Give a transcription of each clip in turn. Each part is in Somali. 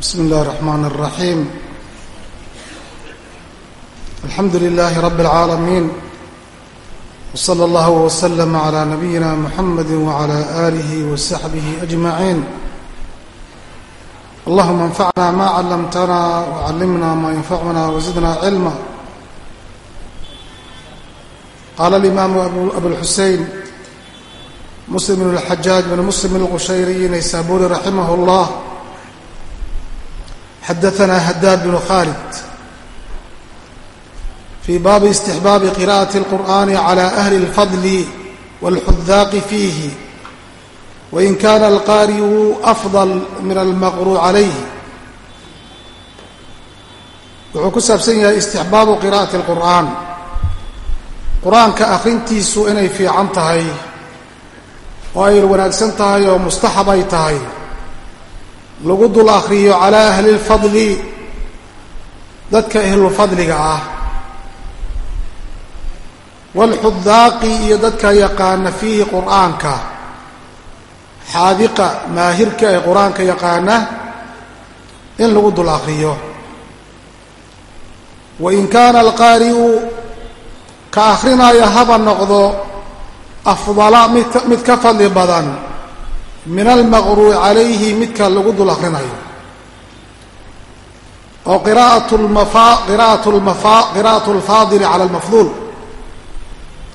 بسم الله الرحمن الرحيم الحمد لله رب العالمين وصلى الله وسلم على نبينا محمد وعلى آله وصحبه أجمعين اللهم انفعنا ما علمتنا وعلمنا ما ينفعنا وزدنا علما قال الإمام أبو الحسين مسلم بن الحجاج بن مسلم القشيري نيسابوري رحمه الله xadaثna hadaad bn khaalid fii baabi istixbaabi qira'aةi الqur'ani عlى أhli الfadl wاlxudaaqi fiihi wain kana alqaari'u afضل min almaqru calayh wuxuu ku saabsan yahay istixbaabu qira'ati اlqur'aan qur-aanka akhrintiisu inay fiican tahay oo ay wanaagsan tahay oo mustaxab ay tahay lagu dul akhriyo calaa ahli lfadli dadka ahlulfadliga ah. Waalxudaaqi iyo dadka yaqaana fiihi qur'aanka. Xaadiqa maahirka ee qur'aanka yaqaana in lagu dul akhriyo wain kaana alqaari'u ka akhrinaya haba noqdo afdala mid ka fadli badan min almaqruuci calayhi midka lagu dul akrinayo oo qira'atu alfaadili cala almafduul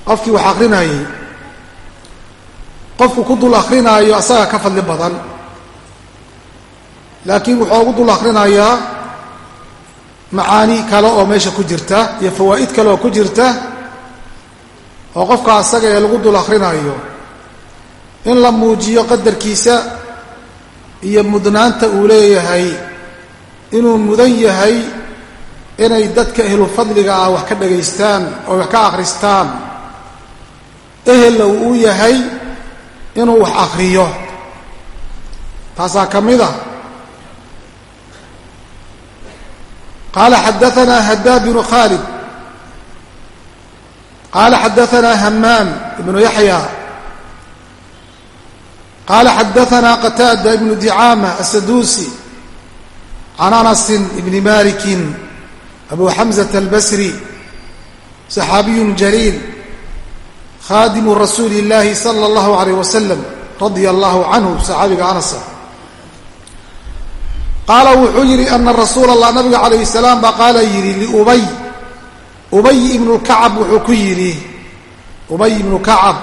qofkii wax akrinayey qofku ku dul akrinaayo asaga ka fadli badan laakiin wuxuu ugu dul akrinayaa macaani kale oo meesha ku jirta iyo fawaa'id kale oo ku jirta oo qofka asaga ee lagu dul akrinaayo in la muujiyo qadarkiisa iyo mudnaanta uu leeyahay inuu mudan yahay inay dadka ehlufadliga ah wax ka dhagaystaan oo wax ka akhristaan. Ehella uu u yahay inuu wax akhriyo. Taasaa ka mid a qaala xadaanaa hadaad bnu khaalid. Qaala xadaanaa hamaam ibnu yaxya qaala xadaanaa qataada ibnu dicaama asaduusi can anasin ibni malikin abu xamzata albasri saxaabiyun jaliil khaadimu rasuuli اllaahi sala اllahu alayh wasalam radia allahu canhu saxaabiga anasa qaala wuxuu yidhi ana rasuula allah nabiga calayh salaam baa qaala yidhi liubay ubay ibnu kacab wuxuu ku yidhi ubay ibnu kacab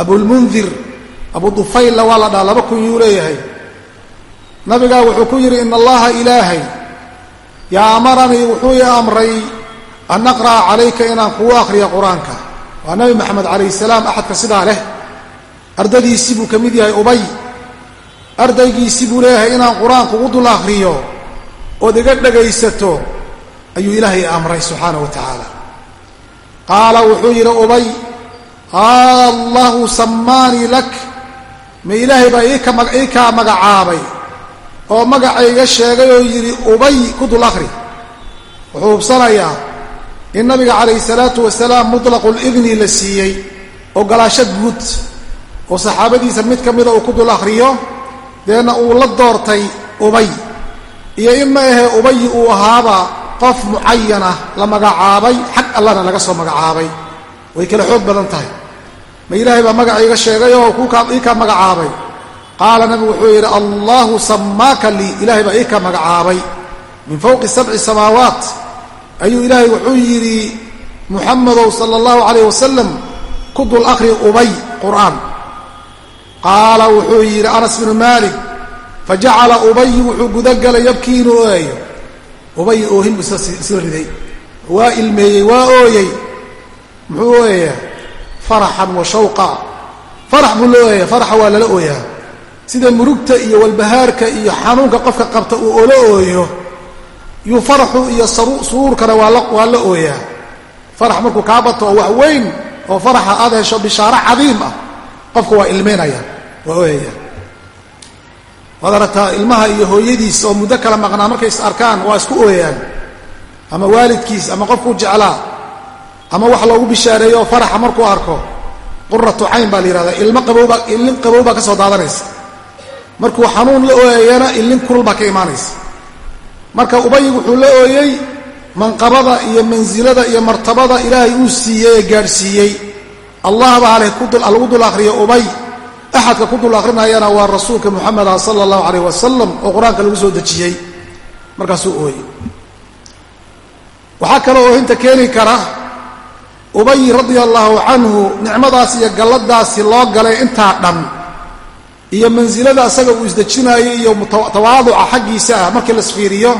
abulmundir abu dufaylla waa la dhaha laba kun yuu leeyahay. Nabigaa wuxuu ku yidhi in allaha ilaahay yaa amaranii wuxuu i amray an aqra'a calayka inaan kugu akhriya qur'aanka. Waa nabi maxamed calayhi salaam axadka sidaa leh ardadiisii buu ka mid yahay ubay. Ardaygiisii buu leeyahay inaan qur'aan kugu dul akhriyo ood iga dhegaysato ayuu ilaahay amray subxaana wa tacaala. Qaala wuxuu yidhi ubay allahu samaanii lak ma ilaahay baa ii kaa magacaabay oo magacayga sheegay oo yidhi ubay ku dul akhri. Wuxuu hubsanayaa in nabiga calayhi salaatu wasalaam mutlaqu lidni la siiyey ogolaasho guud oo saxaabadiisa mid ka mida uu ku dul akhriyo deedna uu la doortay ubay. Iyo in ma ahee ubayi uu ahaaba qof mucayanah la magacaabay xag allana laga soo magacaabay. Way kala xoog badan tahay ma ilaahay baa magaca iga sheegay oo ii ka magacaabay. Qaala nabigu wuxuu yidhi allahu samaaka lii. Ilaahay baa ii ka magacaabay. Min fowqi sabci samaawaat. Ayuu ilaahay wuxuu yidhi muxamadow sala allahu calayh wasalam ku dul akhri ubay qur'aan. Qaala wuxuu yidhi anas bnu maalik fajacala ubay wuxuu gudagalay yabkii inuu ooyayo. Ubay oohin buu isla riday. Waa ilmeeyey waa ooyey. Muxuu ooyayaa faraxan wa shawqa. Farax buu loo ooyaya faraxa waa lala ooyaa. Sida murugta iyo walbahaarka iyo xanuunka qofka qabta uu ola ooyo yuu faraxu iyo suruurkana waa la ooyaa. Farax markuu kaa bato oo wax weyn oo faraxa aad hesho bishaaro cadiim ah qofka waa ilmaynaya waa ooyaya. Waad aragtaa ilmaha iyo hooyadiis oo muddo kala maqnaa markay is arkaan waa isku ooyaan. Ama waalidkiis ama qofkuu jeclaa ama wax loogu bishaareeyo faraxa markuu arko quratu cayn baa la yihahdaa ilmo qabowbaa ilin qabow baa ka soo daadanaysa. Markuu xanuun la ooyayana ilin kulul baa ka imaanaysa. Marka ubay wuxuu la ooyey manqabada iyo mansilada iyo martabada ilaahay uu siiyey ee gaadhsiiyey. Allah baa leh lagu dul akhriyo ubay. Axadka ku dul akhrinayana waa rasuulka muxameda sala allahu calayh wasalam oo qur'aanka lagu soo dejiyey. Markaasuu ooyey waxaa kaloo oohinta keeni kara ubay radia allaahu canhu nicmadaas iyo galladaasi loo galay intaa dhan. Iyo mansilada asaga uu isdejinaayay iyo tawaaduca xaggiisa ah markii la isfiiriyo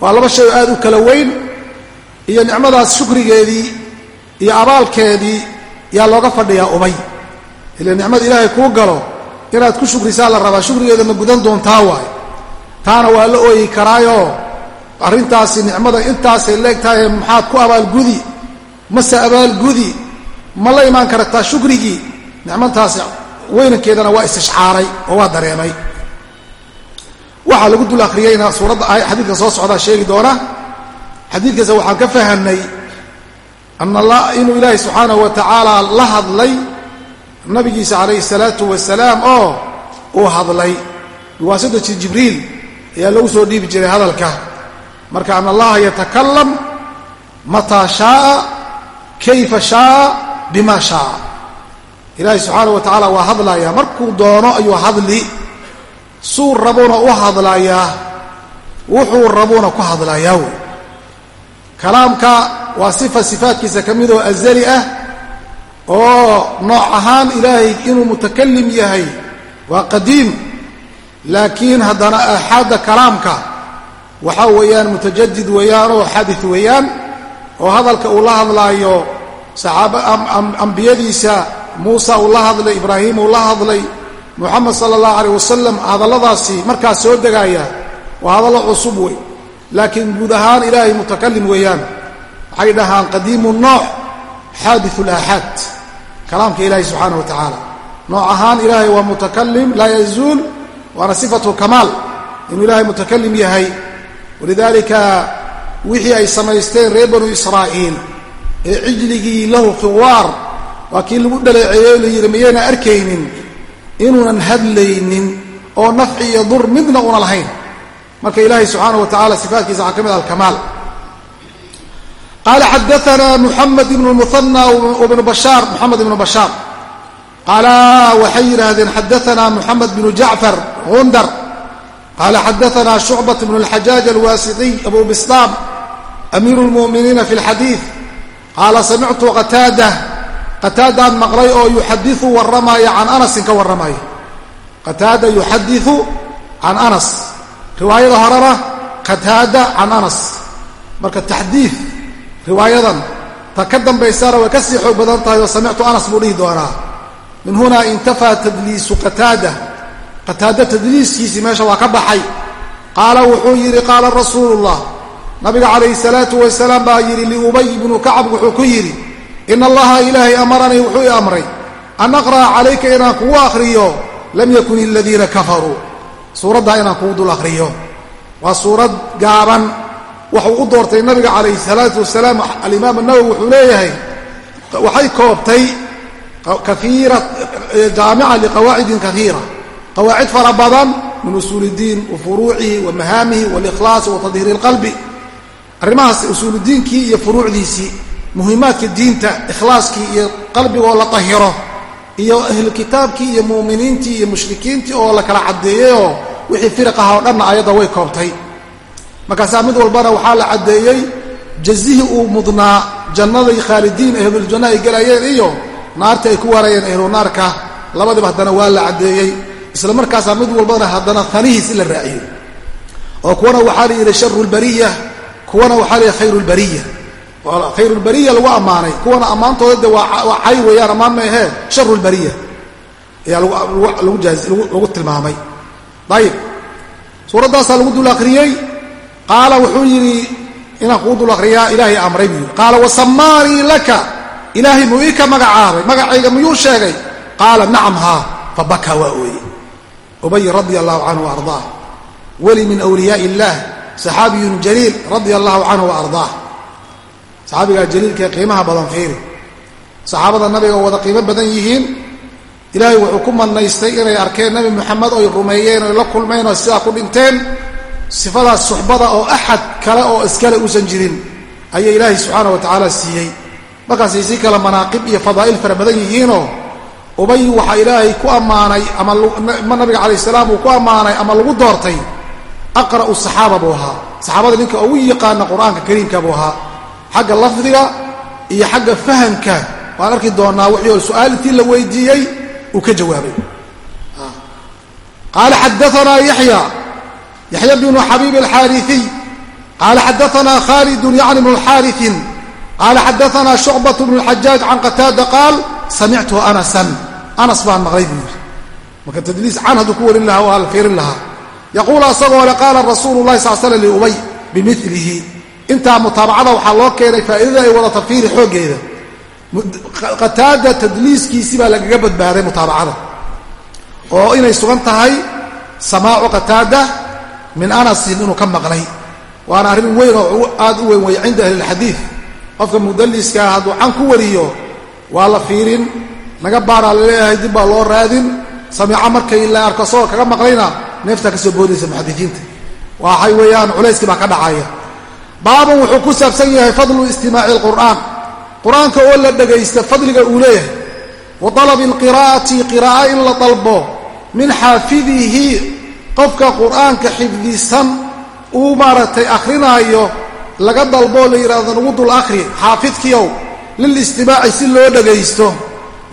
waa laba shay oo aad u kala weyn. Iyo nicmadaas shukrigeedii iyo abaalkeedii yaa looga fadhiyaa ubay. Ila nicmada ilaahay kuu galo inaad ku shukrisaa la rabaa shukrigeedana gudan doontaa waay. Taana waa la ooyi karaayoo arrintaasi nicmada intaasay leegtahay maxaad ku abaalgudi mase abaalgudi ma la imaan kartaa shukrigii nicmantaasi weynankeedana waa istishcaaray oo waa dareemay. Waxaa lagu dul akhriyeyna suuradda xadiidka soo socdaa sheegi doona. Xadiidkaas waxaan ka fahamnay inuu ilaahay subxaanahu wa tacaala la hadlay nabigiisa calayhi salaatu wasalaam oo uu hadlay. Biwaasitati jibriil ayaa lagu soo dhiibi jiray hadalka. Marka an allaha yatakalam mataa shaaa kayfa shaaa bima shaaa ilaahay subxaana wa tacaala waa hadlayaa markuu doono ayuu hadli. Suu rabuuna u hadlayaa wuxuu rabuuna ku hadlayaa wey kalaamka waa sifa sifaatkiisa ka mid oo azali ah oo nooc ahaan ilaahay inuu mutakalim yahay waa qadiim. Laakiin haddana aaxaadda kalaamka waxaa weeyaan mutajadid weeyaan oo xadid weeyaan oo hadalka uu la hadlaayo ambiyadiisa muusa uu la hadlay ibraahim uu la hadlay muxamed sala allahu aleyh wasalam hadalladaasi markaas soo degaaya waa hadallo cusub wey laakiin guud ahaan ilaahay mutakalim weeyaan. Waxay dhahaan qadiimu nooc xaadiu laaxaad. Kalaamka ilaahay subxaana wa tacaala. Nooc ahaan ilaahay waa mutakalim laa yazuul waana sifatu kamaal. Inuu ilaahay mutakalim yahay. Walidaalika wixii ay samaysteen reer banu israa'iil ee cijligii lahu khiwaar waa kii lagu dhaleeceeyey la yidhi miyayna arkaynin inuunan hadlaynin oo nafci iyo dur midna una lahayn. Marka ilaahay subxaana wa tacala sifaatkiisa waxaa ka mid ah alkamaal. Qaala xadaana muxamed ibn muana bnu bashaar moxamed ibnu bashaar. Qaala waxay yidhaahdeen xadaana moxamed bnu jacfar gundar. Qaala xadaana shucbat bn اlxajaaj alwaasiqiy abu bislaam amiiru اlmu'miniina fi اlxadiid qaala samictu qataada qataadaan maqlay oo yuxadiu warramaya can anasin ka warramaya qataada yuxadiu can anas riwaayada horena qataada can anas marka taxdiid riwaayadan ta ka dambaysana way ka sii xoog badan tahay oo samictu anas buu dhihi doonaa min huna intafaa tadliisu qataada qataada tadliiskiisii meesha waa ka baxay qaala wuxuu yidhi qaala rasuulullah nabiga calayhi salaatu wasalaam baa yidhi liubay ibnu kacab wuxuu ku yidhi ina allaha ilaahay amaranii wuxuu i amray an aqra'a calayka inaan kugu akhriyo lam yakun iladiina kafaruu. Suuraddaa inaan kugu dul akhriyo. Waa suurad gaaban. Waxuu u doortay nabiga calayhi salaatu wasalaam alimaam anawowi wuxuu leeyahay waxay koobtay kaiira jaamica liqawaacidin kaiira qawaacid fara badan min usuul iddiin wa furuucihi wa mahaamihi walikhlaasi wa tadhiiri اlqalbi arrimahaas usuuludiinkii iyo furuucdiisii muhimaadka diinta ikhlaaskii iyo qalbigoo la tahiro iyo ahlu kitaabkii iyo mu'miniintii iyo mushrikiintii oo la kala caddeeyeyoo wixii firiqaha oo dhanna ayadda way koobtay. Markaasaa mid walbana waxaa la caddeeyey jazihii uu mudnaa jannaday khaalidiin ahluljanna ay gelayeen iyo naarta ay ku waarayeen ahlu naarka labadiba haddana waa la caddeeyey. Isla markaasaa mid walbana haddana hanihiis in la raaciyey. Oo kuwana waxaa la yidhi sharu lbariya kuwana waxaa yidhi khayru lbariya khayrulbariya lagu ammaanay. Kuwana ammaantooda de waa cay weeyaan ammaan ma ahee sharu lbariya ayaa lagu tilmaamay. Ayib suuraddaasaa lagu dul akhriyey qaala wuxuu yidhi inaan kugu dul akhriyaa ilaahay amray buu yidhi. Qaala wasamaanii laka. Ilaahay muu ii ka magacaabay magacayga miyuu sheegay? Qaala nacam haa fabaka waa ooye ubay radia allahu canhu ardaah. Weli min wliyaai illaah saxaabiyun jaliil radia allahu canhu wa ardaah. Saxaabigaa jaliilkaee qiimaha badan fiiri. Saxaabada nabiga oo wada qiimo badan yihiin ilaahay wuxuu ku manaystay inay arkeen nebi moxamed oy rumeeyeen oy la kulmeen oo sidaa ku dhinteen sifadaas suxbada oo axad kale oo iskale uusan jirin ayay ilaahay subxaana wa tacaala siiyey. Markaasay si kale manaaqib iyo fadaa'il fara badan yihiinoo ubay waxaa ilaahay ku ammaanay ama nabiga calayh salaam uu ku ammaanay ama lagu doortay aqra'u saxaaba buu ahaa. Saxaabada ninka ugu yaqaana qur'aanka kariimka buu ahaa. Xagga lafdiga iyo xagga fahamka. Waan arki doonaa wixii su'aal intii la weydiiyey uu ka jawaabay. Qaala xadaanaa yaxya yaxya bnu xabiib alxaariiy qaala xadaanaa khaalidun yacni bnu xaariin qaala xadaanaa shucbat bnu lxajaaj can qataada qaal samictu anasan. Anas baan maqlay buu yidhi. Marka tadliis can hadduu ku warin lahaa waa la fiirin lahaa yaquulu asagoo le qaala rasuulu lahi sal slam liubay bimilihi intaa mutaabacada waxaa loo keenay faa'iidada ay wadata fiiri xooggeeda qataada tadliiskiisii baa lagaga badbaaday mutaabacada oo inay sugan tahay samaacu qataada min anasin inuu ka maqlay waana arrin weyn oo aad u weyn wey cinda ahlilxadiid qofka mudaliskaa hadduu can ku wariyo waa la fiirin naga baaraa la leeyahay dib baa loo raadin samiico markay la arko asagoo kaga maqlayna neeftaa ka soo boodaysa muxadisiinta. Waxay weeyaan culayskii baa ka dhacaya. Baabun wuxuu ku saabsan yahay fadlu istimaaci alqur'aan. Qur'aanka oo la dhegaysta fadliga uu leeyahay. Wa dalabi alqiraa'ati qiraa'a in la dalbo min xaafidihi qofka qur'aanka xifdisan uu maaragtay akhrinaayo laga dalboo la yidhaahdo nagu dul akhri xaafidkiiow lilistimaaci si loo dhegaysto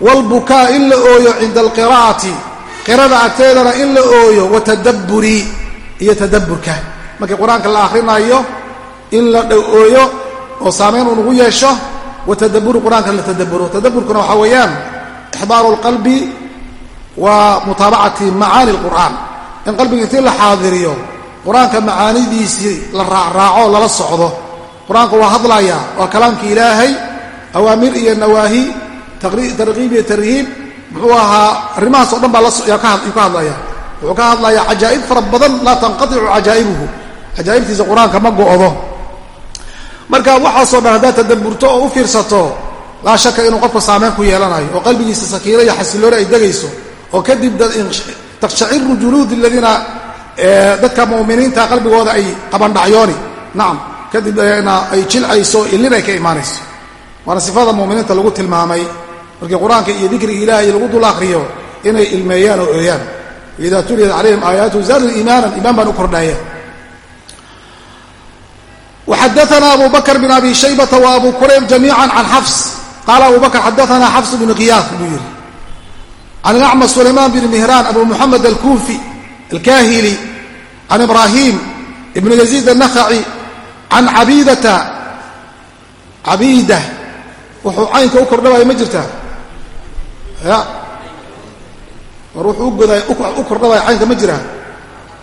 waalbukaa in la ooyo cinda alqiraa'ati qirada agteedana in la ooyo watadabburi iyo tadabburka. Markii qur'aanka la akhrinayo in la ooyo oo saamayn uu nagu yeesho watadabburi qur'aanka la tadabburo. Tadabburkuna waxaa weeyaan ixdaaru alqalbi wa mutaabacati macaani alqur'aan. In qalbiga intii la xaadiriyo qur'aanka macaanidiisii la raacraaco lala socdo. Qur'aanka waa hadlayaa waa kalaamka ilaahay awaamir iyo nawaahi tarqiib iyo tarhiib muxuu ahaa arrimahaas o dhan baa yuu ka hadlaya wuxuu ka hadlayaa cajaa'ib fara badan laa tanqaticu cajaa'ibuhu. Cajaa'ibtiisa qur'aanka ma go'do marka waxaasoo dhan haddaad tadabburto oo u fiirsato laa shaka inuu qofka saamayn ku yeelanayo oo qalbigiisa sakiino iyo xasilooni ay degayso oo kadib takshaciru juluudi aladiina dadka mu'miniinta qalbigooda ay qabandhacyooni. Nacam kadibna ay jilcayso ilin ay ka imaanayso. Waana sifada mu'miniinta lagu tilmaamay markii qur-aanka iyo dikriga ilaahay lagu dul akhriyo inay ilmeeyaan oo ooyaan idaa tuliyat calayhim aayaatu zaadun iimaanan iimaan baan u kordhaya وxadثna abu bkr بن abi شhaybة وabu kurayb جamيعا عan xفs qala abu bkr xadثna xفs بن qiyاas buu yihi عan الأcmى سulayman بن مهrان abu mحamed الكuفي الkahili عan إbrahيm بن يزيد النخعي عan cabidta cabida wuxuu caynka u kordhabaya ma jirta Ya. War wuxuu u kordhabaya caynka ma jira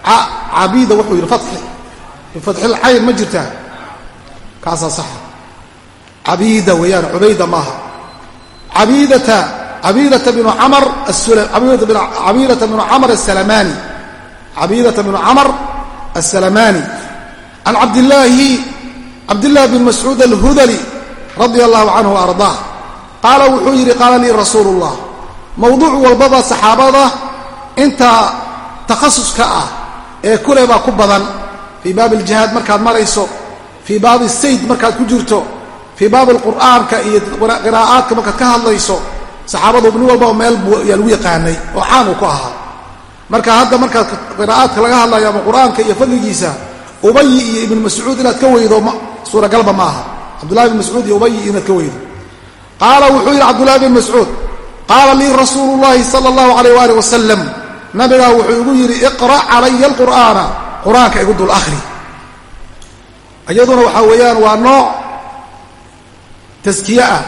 cabida wuxuu yihi fathi bifatxilcayn ma jirtaa kaasaa saxa cabiida weeyaan cubayda maaha. Cabidata cabidata bnu camar cabidata bnu camar asalamani cabidata bnu camar aلsalamani can cabdillaahi cabdillahi bn mascuud alhudali radia allahu canhu ardaa qaala wuxuu yidhi qaala lii rasuulu اllah mowduuc walbaba saxaabada inta takhasuska ah ee kule baa ku badan. Fii baabi aljihaad markaad marayso fii baabi sayd markaad ku jirto fii baabi alqur'aanka iyo qiraa'aadka markaad ka hadlayso saxaabadu nin walbaba meel yaa lagu yaqaanay oo caan uu ku ahaa. Marka hadda markaad qiraa'aadka laga hadlayo ama qur'aanka iyo fadligiisa ubayi iyo ibnu mascuud inaad ka weydo suuragalba ma aha. Cabdullahi bn mascuud iyo ubayi inaad ka weydo. Qaala wuxuu yidhi cabdullahi bn mascuud qaala lii rasuulu llahi sala allahu alayh waalih wasalam nabigaa wuxuu igu yidhi iqra' calaya alqur'aana. Qur'aanka igu dul akhri. Iyaduna waxaa weeyaan waa nooc taskiye ah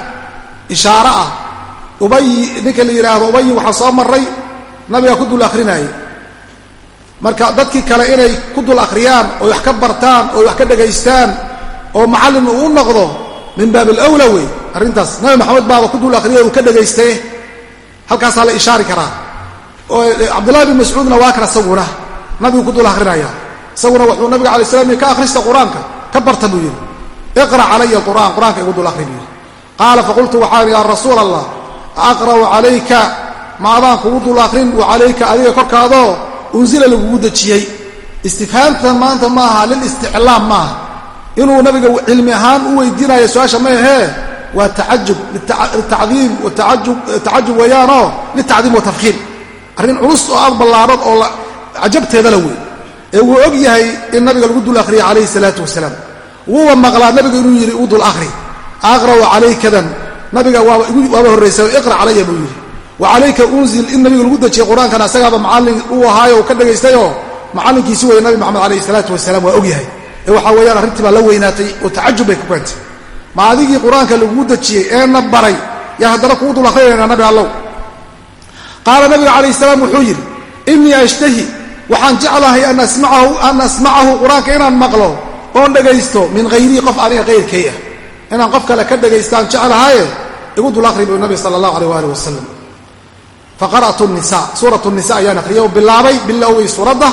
ishaaro ah. Ubayi ninka la yidhaahdo ubayi waxaa soo maray nabigaa ku dul akhrinaaye marka dadkii kale inay ku dul akhriyaan oy wax ka bartaan oy wax ka dhagaystaan oo macallin uu u noqdo min baab alawla wey arrintaas nabi maxamed baaba ku dul akhriya uu ka dhagaystee halkaasaa la ishaari karaa oo cabdullahi bin mascuudna waa kan isaguna nabigu ku dul akhrinaya. Isaguna wuxuu nabiga alay slam ka akhrista qur'aanka ka barta buu yidhi iqra' calaya alqur'aan qur'aanka igu dul yidhi qaala faqultu waxaan ya rasuula allah aqra'u calayka ma adaan kugu dul akrin wa calayka adiga korkaadoo unsila lagugu dejiyey. Istifhaamtan maanta maaha lilisticlaam maaha. Inuu nabiga cilmi ahaan u weydiinayo su'aasha ma ahee waa taajub litacdiim tacajub weeyaanoo litacdiim wa tafkiim arrin culus oo aad ballaaran oo cajabteeda la wey ee wuu og yahay in nabiga lagu dul akhriyay calayhi salaatu wasalaam. Wuuba maqlaa nabiga inuu yidhi u dul akhri. Aqra'u calaykadan nabiga waaba horraysa iqra calaya buu yidhi. Wa calayka unzil in nabiga lagu dejiyey qur'aankan asagaaba macallin uu ahaayo uu ka dhagaystayoo macallinkiisi weeye nabi maxamed calayhi salaatu wasalaam waa og yahay. Ee waxaa weeyaan arrintii baa la weynaatay oo bay ku ma adigii qur'aanka lagugu dejiyey eena baray yaa haddana kugu dul akrinaynaa nabi allow. Qaala nabiga calayh salaam wuxuu yidhi innii ashtahi waxaan jeclahay an asmacahu qur'aanka inaan maqlo oon dhegaysto min hayrii qof aniga kayrkay ah. Inaan qof kale ka dhagaystaan jeclahaye igu dul akri buu nabi sala allahu aleyh waalih wasalam faqara'tu nisa suuratu nisa ayaan akhriyay oo bilaabay bilowgay suuradda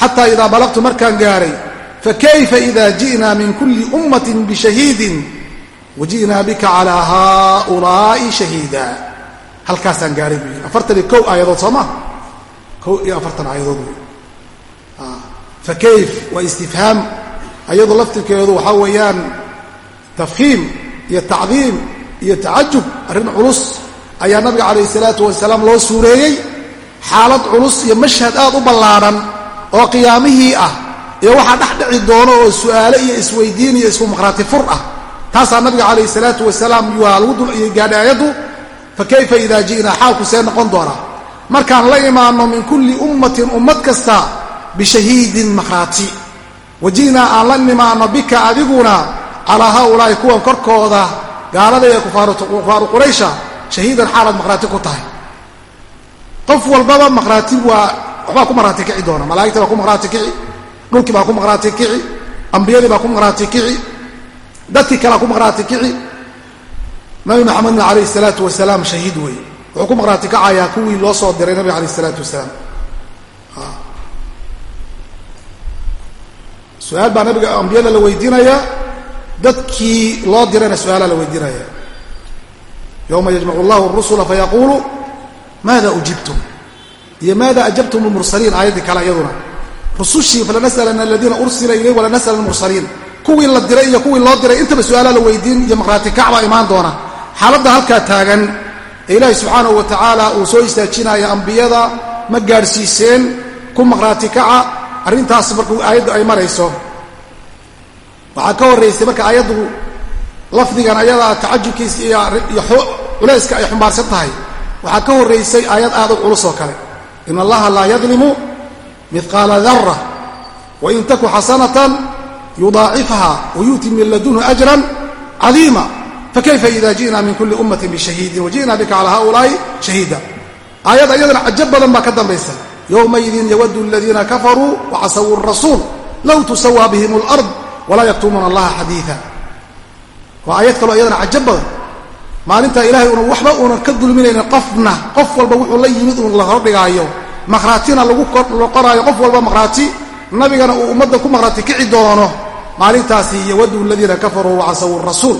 xataa idaa balaqtu markaan gaaray fakayfa ida ji'naa min kulli ummatin bishahiidin waji'naa bika calaa haaulaa'i shahiida halkaasaan gaaray buu yidhi afartan iyo kow aayadood soo maa kow iyo afartan aayadood wey fakayf waa istifhaam ayadu laftirkeedu waxaa weeyaan tafhiim iyo tacdiim iyo tacajub arrin culus ayaa nabiga calayhi salaatu wasalaam loo suureeyey xaalad culus iyo mashhad aad u ballaadhan oo qiyaamihii ah iyo waxaa dhex dhici doono oo su'aale iyo isweydiin iyo isku maqhraati fur ah taasaa nabiga calayhi salaatu wasalaam waa lagu dul gaadhay aayaddu fa kayfa idaa ji'naa xaalku noqon doonaa. Markaan la imaanno min kulli ummatin ummad kasta bishahiidin makhraati waji'naa aan la nimaanno bika adiguna calaa haaulaa'i kuwan korkooda gaalada ee kufaaru quraysha shahiidan xaalaad makhraati ku tahay. Qof walbaba makhraati waa waxbaa ku maqhraati kici doona malaa'igta baa ku maqhraati kici dhulkii baa ku maqhraati kici ambiyadii baa ku maqhraati kici dadkii kalea ku maqhraati kici. Nabi maxamedna calayhi salaatu wasalaam shahiid weeye wuxuu ku maqhraati kacayaa kuwii loo soo diray nabiga calayh isalaatu wasalaam su'aal baa nabiga ambiyada la weydiinaya dadkii loo dirayna su'aalaa la weydiinaya. Yowma yajmacu allahu rusula fayaquulu maada ujibtum? Iyo maada ajabtum lmursaliin aayaddii kale iyaduna. Rusushii falanas'alana aladiina ursila ilayh walanas'al almursaliin kuwii la diray iyo kuwii loo diray intaba su'aalaa la weydiin iyo maqhraati kac baa imaan doona. Xaaladda halkaa taagan ee ilaahi subxaanahu wa tacaala uu soo istaajinaya ambiyada ma gaadhsiiseen ku maqhraati kaca arrintaas markuu aayaddu ay marayso waxaa ka horraysay marka aayaddu lafdigan ayadaa tacajubkiisa iyo culayska ay xumbaarsan tahay. Waxaa ka horraysay aayad aad u culus oo kale. In allaha laa yadlimu midqaala dara wain taku xasanatan yudaacifha wayu'ti min ladunhu ajran cadiima fakayfa ida ji'na min kuli ummatin bishahiidin waji'na bika calaa haulaa'i shahiida aayad ayadana cajab badan baa ka dambaysa yowmaidin yawadu aladiina kafaruu wacasawu rasuul low tusawaa bihim alard walaa yaktumuuna allaha xadiida waa aayad kaloo iyadana cajab badan maalintaa ilaahay una waxba uunan ka dulminaynin qofna qof walba wuxuu la yimid uun la hordhigaayo maqhraatina lagu qoraayo qof walba maqhraati nabigana uu ummadda ku maqhraati kici doono maalintaasi yawadu aladiina kafaruu wacasawu rasuul.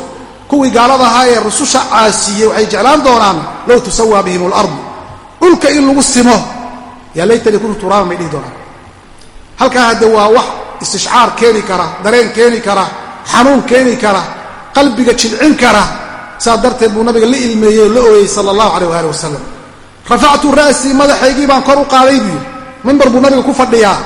Kuwii gaalada ahaa ee rususha caasiiyey waxay jeclaan doonaan low tusawaa bihim alard dhulka in lagu simo yaa laytanii kuntu turaaban bay dhihi doonaan. Halkaa hadde waa wax istishcaar keeni kara dareen keeni kara xanuun keeni kara qalbiga jilcin kara saas darteed buu nabiga la ilmeeyey oo la ooyey sala allahu caleyh waali wasalam rafactu ra'sii madaxaygii baan kor u qaaday buu mimbar buu nabiga ku fadhiyaa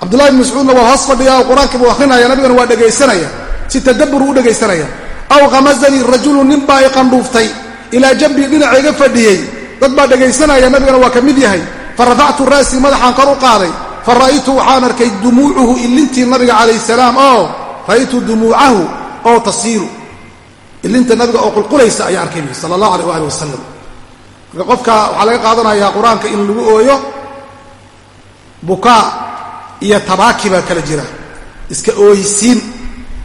cabdullahi bn mascuudna waa hoos fadhiyaa oo qur'aankii buu akhrinaya nabigana waa dhegaysanaya si tadabbur u dhegaysanaya aw khamazanii rajulu nin baa i qandhuuftay ilaa jambii dhinacayga fadhiyey. Dad baa dhegaysanaya nabigana waa ka mid yahay. Fa rafactu ra'sii madaxaan kor u qaaday. Fa ra'aytu waxaan arkay dumuucuhu ilintii nabiga calayh salaam oo ra'aytu dumuucahu oo tasiilu ilinta nabiga oo qulqulaysa ayaa arkay buy sala allahu aleyh waali wasalam marka qofka waxaa laga qaadanayaa qur'aanka in lagu ooyo bukaa iyo tabaaki baa kala jira. Iska ooyisiin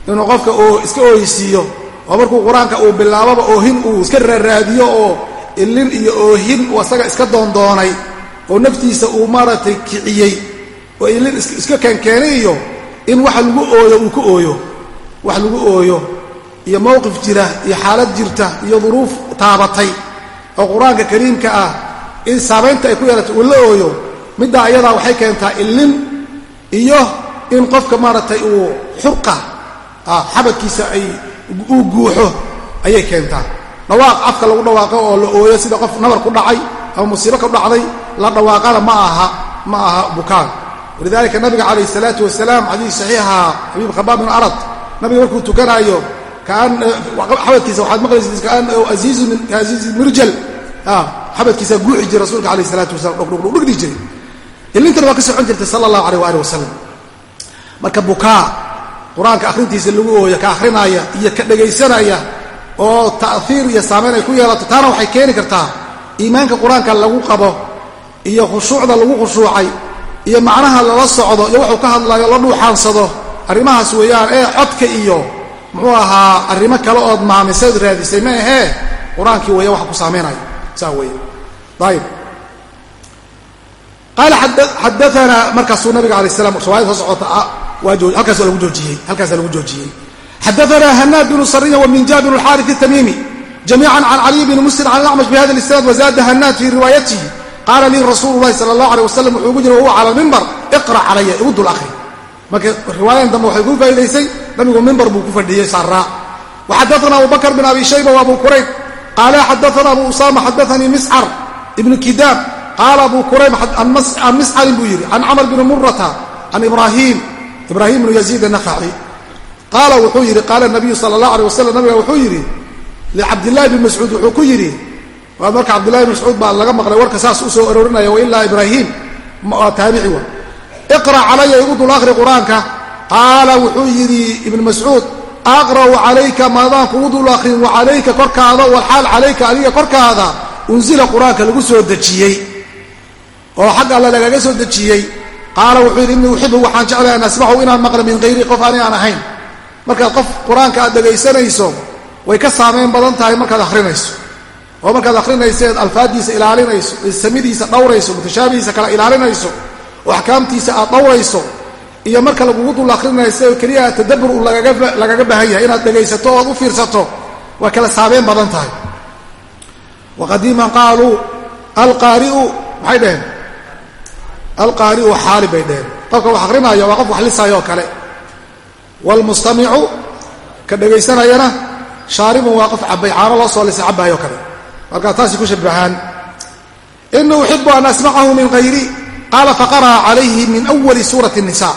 inuu qofka iska ooyisiiyo oo markuu qur'aanka uu bilaababa oohin uu iska raaraadiyo oo ilin iyo oohin uu asaga iska doondoonay oo naftiisa uu maaragtay kiciyey oo ilin iska keenkeenay iyo in wax lagu ooyo uu ku ooyo. Wax lagu ooyo. Iyo mowqif jira iyo xaalad jirta iyo duruuf taabatay. Oo qur'aanka kariimka ah in saamaynta ay ku yeelato uu la ooyo middaa ayadaa waxay keentaa ilin iyo in qofka maaragtay uu xurqa xabadkiisa ay uu guuxo ayay keentaa. Dhawaaq afka lagu dhawaaqo oo la ooyo sida qof nabar ku dhacay ama musiibo ka dhacday la dhawaaqana ma aha ma aha bukaan. Walidaalika nabiga calayh salaatu wasalaam xadiis saxiixaha xabiib khabaab bin arad nabiga markuu tukanaayo xabadkiisa waxaad maqlaysa kaanahu aziizun ka aziizi mirjal xabadkiisaa guuxi jiray rasuulka alayh salaatu wasalam dhugdhugdhugdhi jiray ilintana waa ka socon jirtay sala allahu aleyh waali wasalam marka bukaa qur'aanka akhrintiisa lagu ooyo ka akhrinaya iyo ka dhegaysanaya oo ta'hiir iyo saamayn ay ku yeelato taana waxay keeni kartaa iimaanka qur'aanka lagu qabo iyo khushuucda lagu khushuucay iyo macnaha lala socdo iyo wuxuu ka hadlayo la dhuuxaansado arrimahaas weeyaan ee codka iyo muxuu ahaa arrimo kale ood maamisayd raadisay ma ahee? Qur'aankii weeya waxa ku saamaynaya saa weeye. Ayib qaala xadaanaa markaasuu nabiga alay slam shawaahid soo socota halkaasaa lagu joojiyey xadaanaa hanaad binu sariya wamin jaabir alxaaris itamiimi jamiican can caliy bni muslim can alacmash bi hada isnaad wazaada hanaad fii riwaayatihi qaala lii rasuulu lahi sala allah alay wasalam wuxuu ugu jira wahuwa cala almimbar iqra calaya igu dul ahri marka riwaayadan dambe waxay ku faa'idaysay nabigu mimbar buu ku fadhiyey saarraa wa xadaana abubakr bin abi shayba wa abu kurayb qaala xadaana abu usaama xadaanii miscar ibnu kidaab qaala abu qurayb can miscarin buu yidhi can camr bni murata can ibrahim ibrahim bnu yaziid anakhaci qaala wuxuu yidhi qaala nabiyu sala allah alay wasalam nabiga wuxuu yidhi licabdillahi bn mascuud wuxuu ku yidhi waa marka cabdillahi bn mascuud baa laga maqlay warka saas u soo aroorinaya wailaa ibraahim taabici wa iqra calaya igu dul akhri qur'aanka qaala wuxuu yidhi ibnu mascuud aqra'u calayka maadaan kugu dul akhrin wa calayka korkaada walxaal calayka adiga korkaada unzila qur'aanka lagu soo dejiyey oo xag alle lagaga soo dejiyey. Qaala wuxuu yidhi innii uxibu waxaan jeclay an asmacu inaan maqla min hayri qof ani aan ahayn. Markaad qof qur'aanka aad dhegaysanayso way ka saamayn badan tahay markaad akhrinayso. Oo markaad akhrinayseed alfaaddiisa ilaalinayso samidiisa dhowrayso mutashaabihiisa kala ilaalinayso oo axkaamtiisa aad dhowrayso iyo marka lagugu dul akhrinayso keliya tadabbur u lagaga baahan yahay inaad dhegaysato o aad u fiirsato way kala saamayn badan tahay. Waqadiiman qaaluu alqaari'u maxay dhaheen alqaari'u xaali bay dhaheen. Qofka wax akhrinaya waa qof wax lisaayo oo kale. Waalmustamicu ka dhegaysanayana shaaribun waa qof cabbay caano loo soo lisay cabbaayoo kale. Markaa taasi ku shabahaan inii uxibu an asmacahu min hayri qaala faqara'a calayhi min awali suurati nisa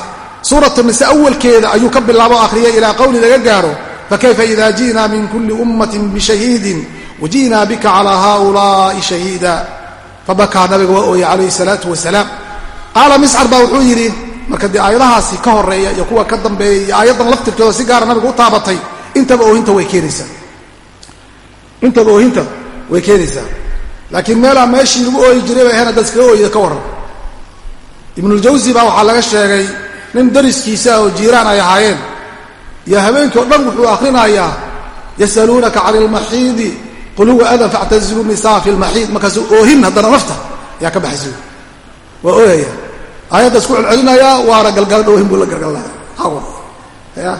suuratu nisa awalkeeda ayuu ka bilaabo akhriyay ilaa qowli laga gaaro fakayfa ida ji'naa min kulli ummatin bishahiidin waji'naa bika calaa haulaai shahiida fabakaa nabiga waa ooyey calayhi salaatu qaala miscar baa wuxuu yidhi marka dee aayadahaasi ka horreeya iyo kuwa ka dambeeya iyo aayaddan laftirkooda si gaara nabiga u taabatay intaba oohinta way keenaysaa. Intaba oohinta way keenaysaa. Laakiin meelaa meeshii lagu ooyi jiray bay ahayn haddaad ooyida ka warran ibnuljawsi baa waxaa laga sheegay nin dariskiisa oo jiiraan ay ahaayeen iyo habeenkii o dhan wuxuu akhrinayaa yasaluunaka cani lmaxiidi qul huwa adan factazilu nisaa fi lmaxiid markaasuu oohin haddana nafta yaa ka baxaysa waa ooyaya aayadda isku celcelinayaa waana galgalan oohin buu la galgalnaya ya.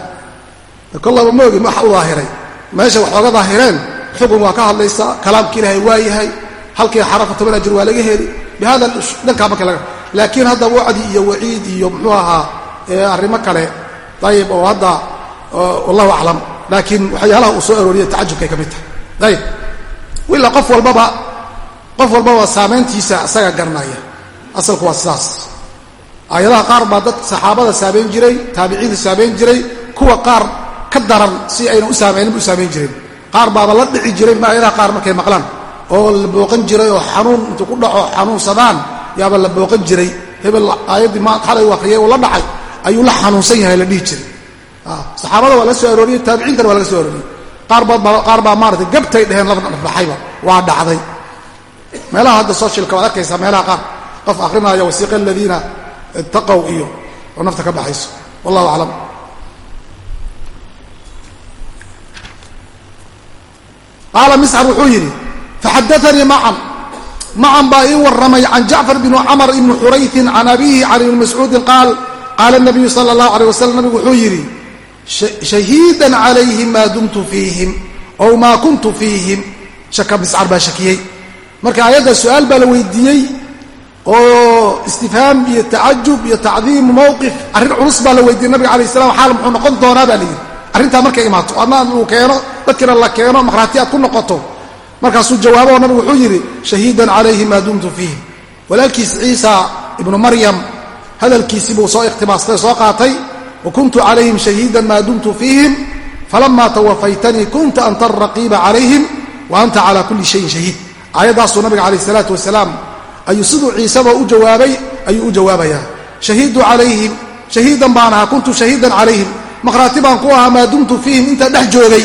Kollaba ma ogin waxa u daahiray meesha wax ooga daahireen xukun waa ka hadlaysaa kalaamka ilaahay waa yahay halkii xarafa toban ajir waa laga heli. Bihada dhankaa marka laga laakiin hadda wacdi iyo waciid iyo muxuu ahaa arrimo kale ayib oo hadda wallahu aclam. Laakiin waxyaalaha uu soo arooriya tacajubkay ka mid tahay. Ayib ilaa qof walbaba qof walbaba saamayntiisa isaga garanaya asalku waa sidaas aayadaha qaar baa dad saxaabada saamayn jiray taabiciinta saamayn jiray kuwa qaar ka daran si ayna u saamaynin u saamayn jirin. Qaar baaba la dhici jiray aayadaha qaar markay maqlaan. Oo la booqan jiray oo xanuun intuu ku dhaco xanuunsadaan yaaba la booqan jiray. Hebel aayaddii ma xalay u akhriyay oo la dhacay ayuu la xanuunsan yahay la dhihi jiray. Saxaabada waa la soo arooriyey taabiciintana waa laga soo arooriyey. Qaar baa maaratay gabtay dheheen laba dhexbaxayba waa dhacday. Meelaha hadda socialka waad arkaysaa meelaha qaar qof akhrinaya wasiiqa aladiina ittaqow iyo oo nafta ka baxayso. Wallahu aclam qaala miscar wuxuu yidhi faxadaanii macan macan baa ii warramay can jacfar bni camr ibni xuraytin can abihi can ibni mascuudin qaal qaala nabiyu sala allahu aleyh wasalam nabigu wuxuu yidhi shahiidan calayhim maa dumtu fiihim ow maa kuntu fiihim. Shaka miscar baa shakiyey. Marka aayadda su'aal baa la weydiiyey oo istifhaam iyo tacajub iyo tacdiimu mowqif arrin culus baa la weydiiyey nabiga alayh salam xaal muxuu noqon doonaa baa layidhi arrintaa markay imaato adna uu keeno dadkiina la keeno maqhraati ku noqoto. Markaasuu jawaabo nabigu wuxuu yidhi shahiidan calayhi maa dumtu fiih walaalkiis ciisa ibnu maryam hadalkiisii buu soo ikhtibaastay soo qaatay wa calayhim shahiidan maa dumtu fiihim falama tawafaytanii kunta anta araqiiba calayhim wa anta cala kulli shayin shahiid. Aayaddaasuu nabiga calayh isalaatu wasalaam ayuu siduu ciisaba u jawaabay ayuu u jawaabayaa. Shahiidu calayhim shahiidan baan ahaa kuntu shahiidan calayhim. Maqhraati baan ku ahaa maa dumtu fiihim intaan dhex joogay.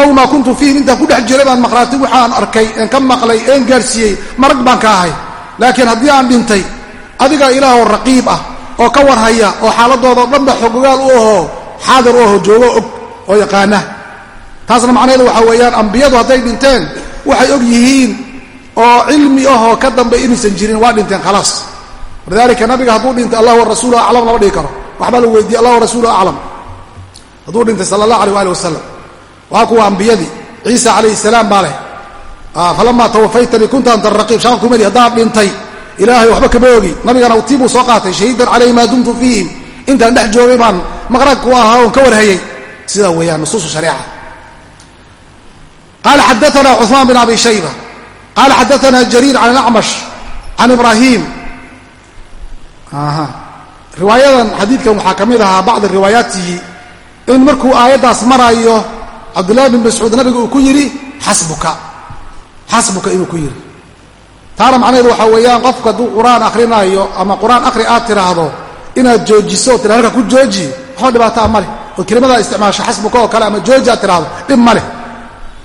Ow maa kuntu fiihim intaan ku dhex jiray baan maqhraati waxaan arkay een ka maqlay een gaarsiiyey marag baan ka ahay. Laakiin haddii aan dhintay adiga ilaahoo raqiib ah oo ka warhaya oo xaaladooda dhanba xogogaal u ahoo xaadir u aho joogo og oo yaqaana. Taasna macnaheedu waxaa weeyaan ambiyadu hadday dhinteen waxay og yihiin oo cilmi ahoo ka dambe inaysan jirin waa dhinteen khalaas. Walidaalika nabiga hadduu dhintay allah warasuulu aclam lama dhihi karo. Waxbaa la weydiiye allah warasuulu aclam. Hadduu dhintay sala allah aleh waali wasalam waa kuwa ambiyadii. Ciisa calayhi salaam baa leh. Falamaa tawafaytanii kunta anta raqiib. Shaan kumeli haddaan dhintay ilaahay waxba kama ogi. Nabigana tii buu soo qaatay shahiidan calayhi maa dumtu fiihim. Intaan dhex joogay baan maqrag ku ahaa oon ka warhayay. Sidaa weeyaan nusuusu shareeca qaala xadaana cuثmaan bin abi shayba qaala xadaana jariir can alacmash can ibraahim riwaayadan xadiidkan waxaa ka mid ahaa bacdi riwaayaatihi in markuu aayaddaas maraayo cabdullahi bin mascuud nabiga uu ku yidhi xasbuka xasbuka inuu ku yidhi taana macnaheedu waxaa weeyaan qofku hadduu qur'aan akrinaayo ama qur'aan akhri aad tidhaahdo inaad joojiso tira halka ku jooji waxba dhibaataa ma leh oo kelimadaa isticmaasho xasbuka oo kale ama jooji aad tidhaahdo dhib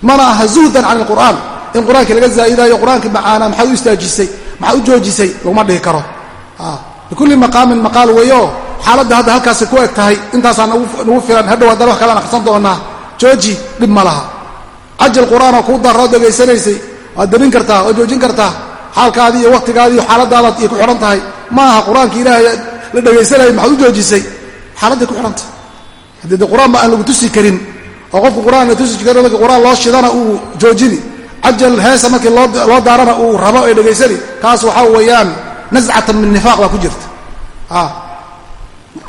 ma aha zuhdan can ilqur'aan in qur'aankii laga zaa'idaayo qur'aankii macaana maxaad u istaajisay? Maxaad u joojisay? Laguma dhihi karo. Likulli maqaamin maqaal weeyo. Xaaladda hadda halkaasi ku eg tahay intaasaa nagu filan. Hadhow haddana wax kalaan akhrisan doonaa. Jooji dhib ma laha. Cajal qur'aanoo kuu daroo degaysanaysay waad dabin kartaa waad joojin kartaa xaalkaadii iyo wakhtigaadii iyo xaaladaadaad ay ku xidhan tahay. Ma aha qur'aankii ilaahay la dhegaysanayay maxaad u joojisay? Xaaladday ku xidhantahay haddii de qur'aan ba aan lagu tusi karin oo qofku qur'aan la tusi karin markii qur'aan loo shidana uu joojini cajal heesa markii loo daarana uu rabo ee dhegaysani kaas waxaa weeyaan nascatan min nifaaq baa ku jirta.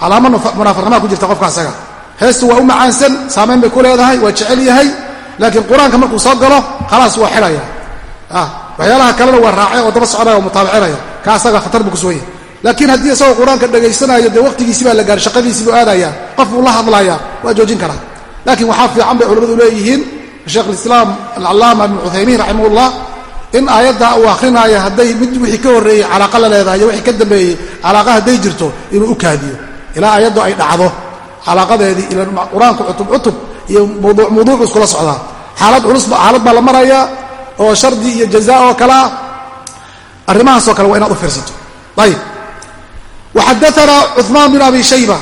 Calaama munaafiqnimaa ku jirta qofka asaga. Heestu waa u macaansan saamayn bay ku leedahay waa jecel yahay laakiin qur'aanka markuu soo galo khalaas waa xidhaya waxyaalaha kalena waa raacay oo daba soconaya oo mutaabicinaya ka asaga khatar buu ku sugan yahay. Laakiin haddii isagoo qur'aanka dhagaysanayo dee waqtigiisi baa la gaari shaqadiisii buu aadaya qof buu la hadlaya waa joojin karaa. Laakiin waxaa fiican bay culimmadu leeyihiin sheekh alislaam alcallaama ibnu cuthaymiin raximahullah in aayadda uu akhrinayo hadday mid wixii ka horreeyey calaaqa la leedahay iyo wixii ka dambeeyey calaaqa hadday jirto inuu u kaadiyo ilaa aayaddu ay dhacdo calaaqadeedii ila qur-aanku cutub cutub iyo mawduuc mawduucu iskula socdaa xaalad culus xaalad baa la marayaa oo shardi iyo jaza oo kale ah arrimahaasoo kale waa inaad u fiirsato ayib waxadaana cuثmaan bin abi shayba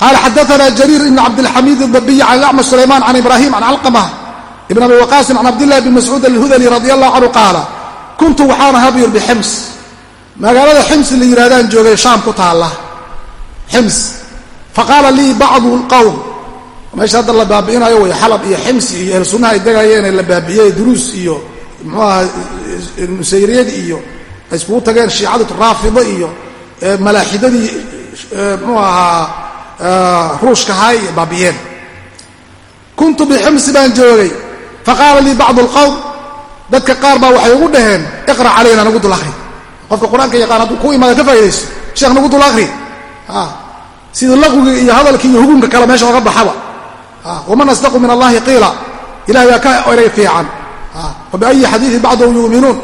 qaala xadaana jariir ibn cabdilxamiid الdabiy can acmash sulayman can ibrahim can calqama ibn abi waqaasin can cabdillahi bn mascuud alhudali radi allahu canhu qaala kuntu waxaan ahaa buyur bxims magaalada xims la yidhahdaan joogay shaam ku taalla. Xims. Faqaala lii bacdu اlqowm meesha hadda la baabi'inayo way xalab iyo ximsi iyo ahlu ay degayeen ee la baabi'iyey duruus iyo muxuu aha nusayriyadi iyo ay iskugu tageen shiicadatu raafida iyo malaaxidadii muxuu ahaa ruushkahaa iyo baabi'iyeen. Kuntu biximsi baan joogay faqaala lii bacdu alqowm dadka qaar baa waxay ugu dhaheen iqra' calayna nagu dul qofka qur'aanka yaqaan hadduu ku imaada ka faa'idayso sheekh nagu dul akhri sida laqwiga iyo hadalka iyo hugunka kale meesha oga baxaba. Waman asdaqu min allahi qiila ilahay baa ka eray fiican. Wabiayi xadiiin bacdahu yuuminuun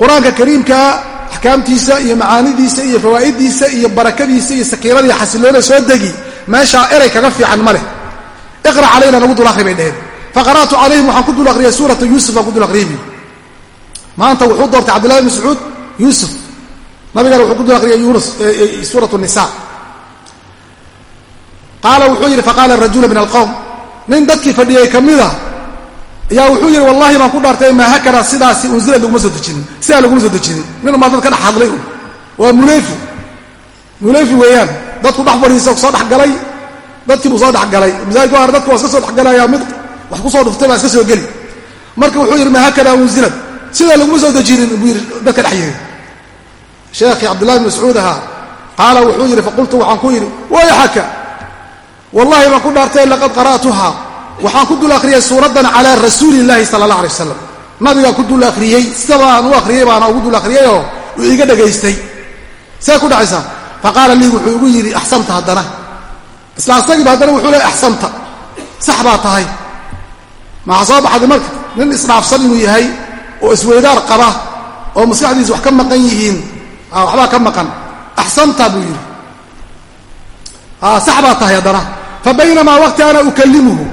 qur'aanka kariimkaa axkaamtiisa iyo macaanidiisa iyo fawaa'idiisa iyo barakadiisa iyo sakiinada iyo xasiloona soo degi meeshaa eray kaga fiican ma iqra' calayna nagu dul bay dheheen faqara'tu calayhim waxaan ku dul akhriyay suurata yuusuf baan ku dul akhriyay maanta wuxuu doortay cabdillahi bn mascuud yuusuf nabigana wuxuu ku dul akhriyay yunus suurat nisa qaala wuxuu yidhi faqaala rajula min alqowm nin dadkii fadhiyey ka mida ayaa wuxuu yidhi wallahi baan ku dhaartay maa hakada sidaasi unzila laguma soo dejinin sidaa laguma soo dejinin nin maa dad ka dhex hadlay waa muleyfu muleyfu weeyaan dadku dhex fadhiisa soo dhexgalay dadkii buu soo dhexgalay masaajidka hore dadku waa iska soo dhexgalaya mid wax ku soo dhuftay baa iska soo geli. Marka wuxuu yidhi maa hakada unzilad? Sidaa laguma soo dejinin buu yidhi dadka dhex sheekhii cabdullahi bn mascuud ahaa qaala wuxuu yidhi faqultu waxaan ku yidhi wayxaka wallahi baan ku dhaartay laqad qara'tuha waxaan ku dul akhriyey suuraddan calaa rasuuli illaahi sala allah alay wasalam nabigaa ku dul akhriyey sidabaan u akhriyey baana ugu dul akhriyeyoo uu iga dhagaystay. See ku dhacaysaa. Faqaala lii wuxuu igu yidhi axsanta haddana. Isla haddana wuxuu leey axsanta. Sax baa tahay maxaa soo baxday marka? Nin isdhaafsan inuu yahay oo isweydaar qaba oo maskaxdiisa wax ka maqan yihiin. Waxbaa ka maqan. Axsanta buu yidhi. Sax baa tahay haddana. Fa baynamaa waqti ana ukalimuhu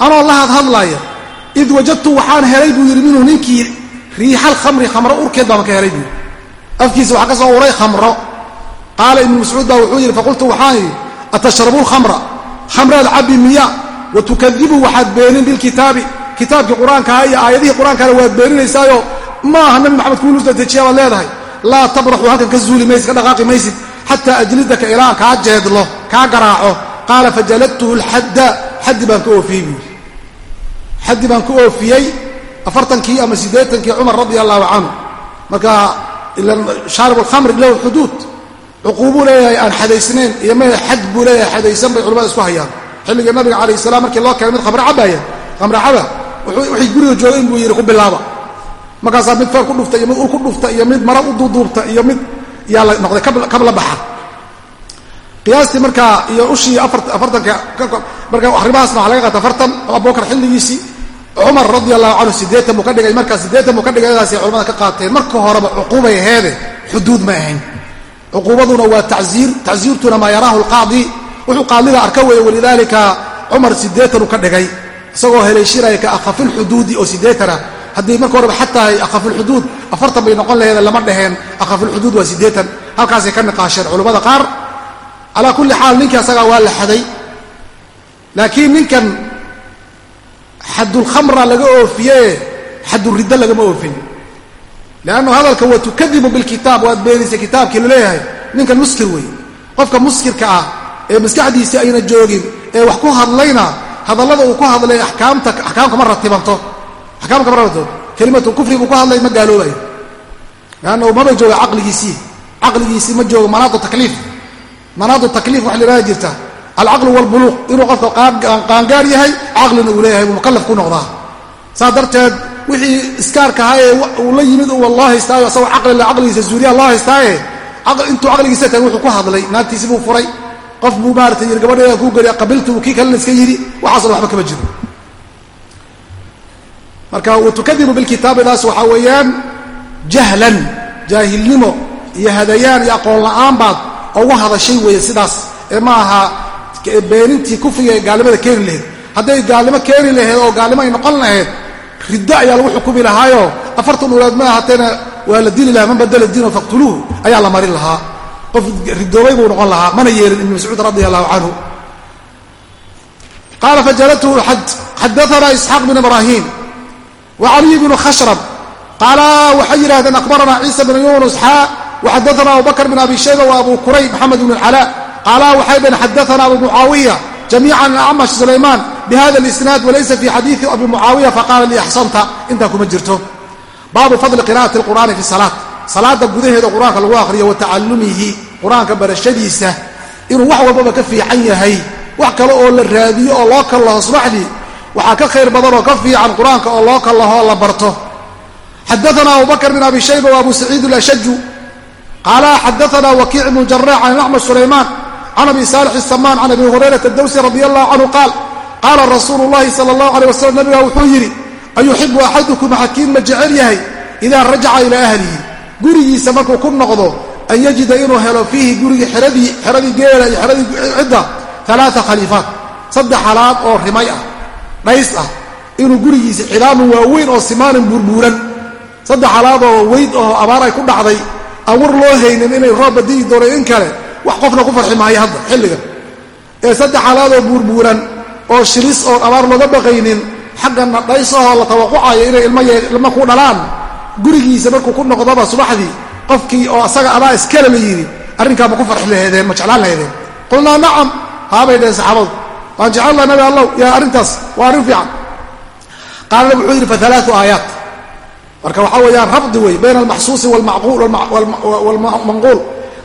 anoo la hadhadlaaya id wajadtu waxaan helay buu yidhi minhu ninkii riixal khamri khamro urkeed baan ka helay buu yidhi. Afkiisa waxaa ka soo uray khamro. Qaala ibnu mascuud baa wuxuu yidhi faqultu waxaan yidhi atashrabu lkhamra khamraad cabbi miya wa tukadibu waxaad beenin bilkitaabi kitaabkii qur'aankaha iyo aayadihii qur'aankana waad beeninaysaayo. Ma aha nabi maxamed kuuluusda dejiya baad leedahay. Laa tabraxu halkan ka zuuli maysid ka dhaqaaqi maysid xataa ajlidaka ilaa kaa jeedlo kaa garaaco. Qaala fajaladtuhu lxadda xaddi baan ka oofiyey buuri xaddi baan ka oofiyey afartankii ama siddeetankii cumar radia allahu canhu. Marka shaarib alkhamri lahu xuduud. Cuquubuu leeyahay aan xadaysnayn iyo me xad buu leeyahay xadaysan bay culamada isku hayaan. Xilligii nabiga calayh salaam markii loo keenay mid khamre cabaaya khamre caba waxay guriga joogeen buu yidhi ku bilaaba. Markaasaa mid feer ku dhufta iyo mid ul ku dhufta iyo mid mara u duuduubta iyo mid yaa la noqday kabla baxa qiyaastii markaa iyo ushii afartanka marka arrimahaasna waxa laga qaata afartan abubakar xilligiisii cumar radi allahu canhu siddeetan buu ka dhigay markaa siddeetan buu ka dhigaydaasay culamada ka qaateen. Marka horeba cuquubay aheede xuduud ma ahayn. Cuquubaduna waa tacziir tacziirtuna maa yaraahu alqaadi. Wuxuu qaadida arka weeye walidaalika cumar siddeetanuu ka dhigay isagoo heleeshiraya ka akhafilxuduudi oo siddeetana haddii marka horeba xatahay akhafulxuduud afartan bay noqon laheeda lama dheheen akhafulxuduud waa siddeetan halkaasay ka niqaasheen culammada qaar. Calaa kulli xaal ninkii asagaa waa la xaday. Laakiin ninkan xadulkhamra laga oofiye xaduridda lagama oofin. Leannu hadalka wa bilkitaab waad beenisay kitaabkii la leeyahay ninkan muskir wey qofka muskirka ah ee maskaxdiisii ayna joogin ee wax ku hadlayna hadallada uu ku hadlay akaamta axkaam kama ratibanto. Axkaam kama ratibanto. Kelimatul kufri buu ku hadlay ma gaaloobayo. Leanna maba jooga caqligiisii. Caqligiisii ma joogo manaadu takliif. Manaadu takliif wax lahaha jirta. Alcaqlu waalbuluuq inuu qofka qaangaar yahay caqlina uu leeyahay buu mukalaf ku noqdaa. Saas darteed wixii iskaarkahaa ee uu la yimid uu loo haystaayo asagoo caqlila caqligiisa zuuriya loo haystaaye intuu caqligiisa tagay wuxuu ku hadlay naagtiisi buu furay qof buu maarata yii gabadheedan kuu geliya qabiltu kii kalena iska yidhi. Waxaaso dhan waxba kama jiro marka watukadibu bilkitaabidaas waxaa weeyaan jahlan jaahilnimo iyo hadayaan iyo aqoon la'aan baad ugu hadashay weeye sidaas. Ee ma aha beenintii kufriga ee gaalnimada keeni lahayd hadday gaalnimo keeni lahayd oo gaalnimo ay noqon lahayd riddo ayaa lagu xukumi lahaayo. Afartan ulaad ma ahateena waa la dili lahaa man badala diino faqtuluuhu ayaa la marin lahaa qof ridoobay buu noqon lahaa mana yeelin ibn mascuud radi allahu canhu qaala fajalathu xadaana isxaaq bn ibrahim wa caliy bnu khashrab qaala waxay yidhahdeen akhbarana ciisa bn yunus xaa waxadaana abubakr bn abi shayba wa abu kurayb maxamed bn اlcalaa qaala waxay dhaheen xadaana abu mucaawiya jamiica acmash sulaymaan bihada اlisnaad walaysa fi xadiidi abi mucaawiya faqaala lii axsanta intaa kuma jirto baabu fadli qira'ati اlqur'ani fi salaat salaada gudaheeda qur'aanka lagu akhriyo wa qur'aanka barashadiisa inuu wax walbaba ka fiican yahay wax kale oo la raadiyo oo loo kallaho subaxdii waxaa ka khayr badan oo ka fiican qur'aanka oo loo kallaho la barto. Xadaana abubakr bn abi shayba wa abu saciid alashaju qaala xadaana wakiic bnu jaraax can axmed sulaymaan can abi saalix isamaan can abi hurayrata dawsi radi allahu canhu qaal qaala rasuulu llahi sala allahu alay wasalam nabiga wuxuu yidhi ayuxibu axadukum axadkiin ma jecel yahay idaa rajaca ilaa ahlihi gurigiisa markuu ku noqdo an yajida inuu helo fiihi gurigii xeradii xeradii geela iyo xeradii cidda alaaa khaliifaat saddex halaad oo rimay ah dhays ah inuu gurigiisa xilaamun waaweyn oo simaanin buurbuuran. Saddex halaad oo weyd oo abaar ay ku dhacday aan war loo haynin inay roob badi'i doono in kale wax qofna ku farxi maayo hadda xilligan. Ee saddex halaad oo buurbuuran oo shilis oon abaar looga baqaynin xaggana dhays ahoo la tawaqucayo inay ilmo ku dhalaan gurigiisa markuu ku noqdoba subaxdii qofkii oo asaga adaa iskale la yidhi arrinkaa ma ku farxi laheedeen ma jeclaan laheedeen qulnaa nacam haabay dheheen saxaabadu. Waan jecel laha nabi allow yaa arrintaas waa arrin fiican. Qaalana wuxuu yidhi fa alaau aayaat. Marka waxaa weeyaan rabdi wey bayna almaxsuusi walmanquul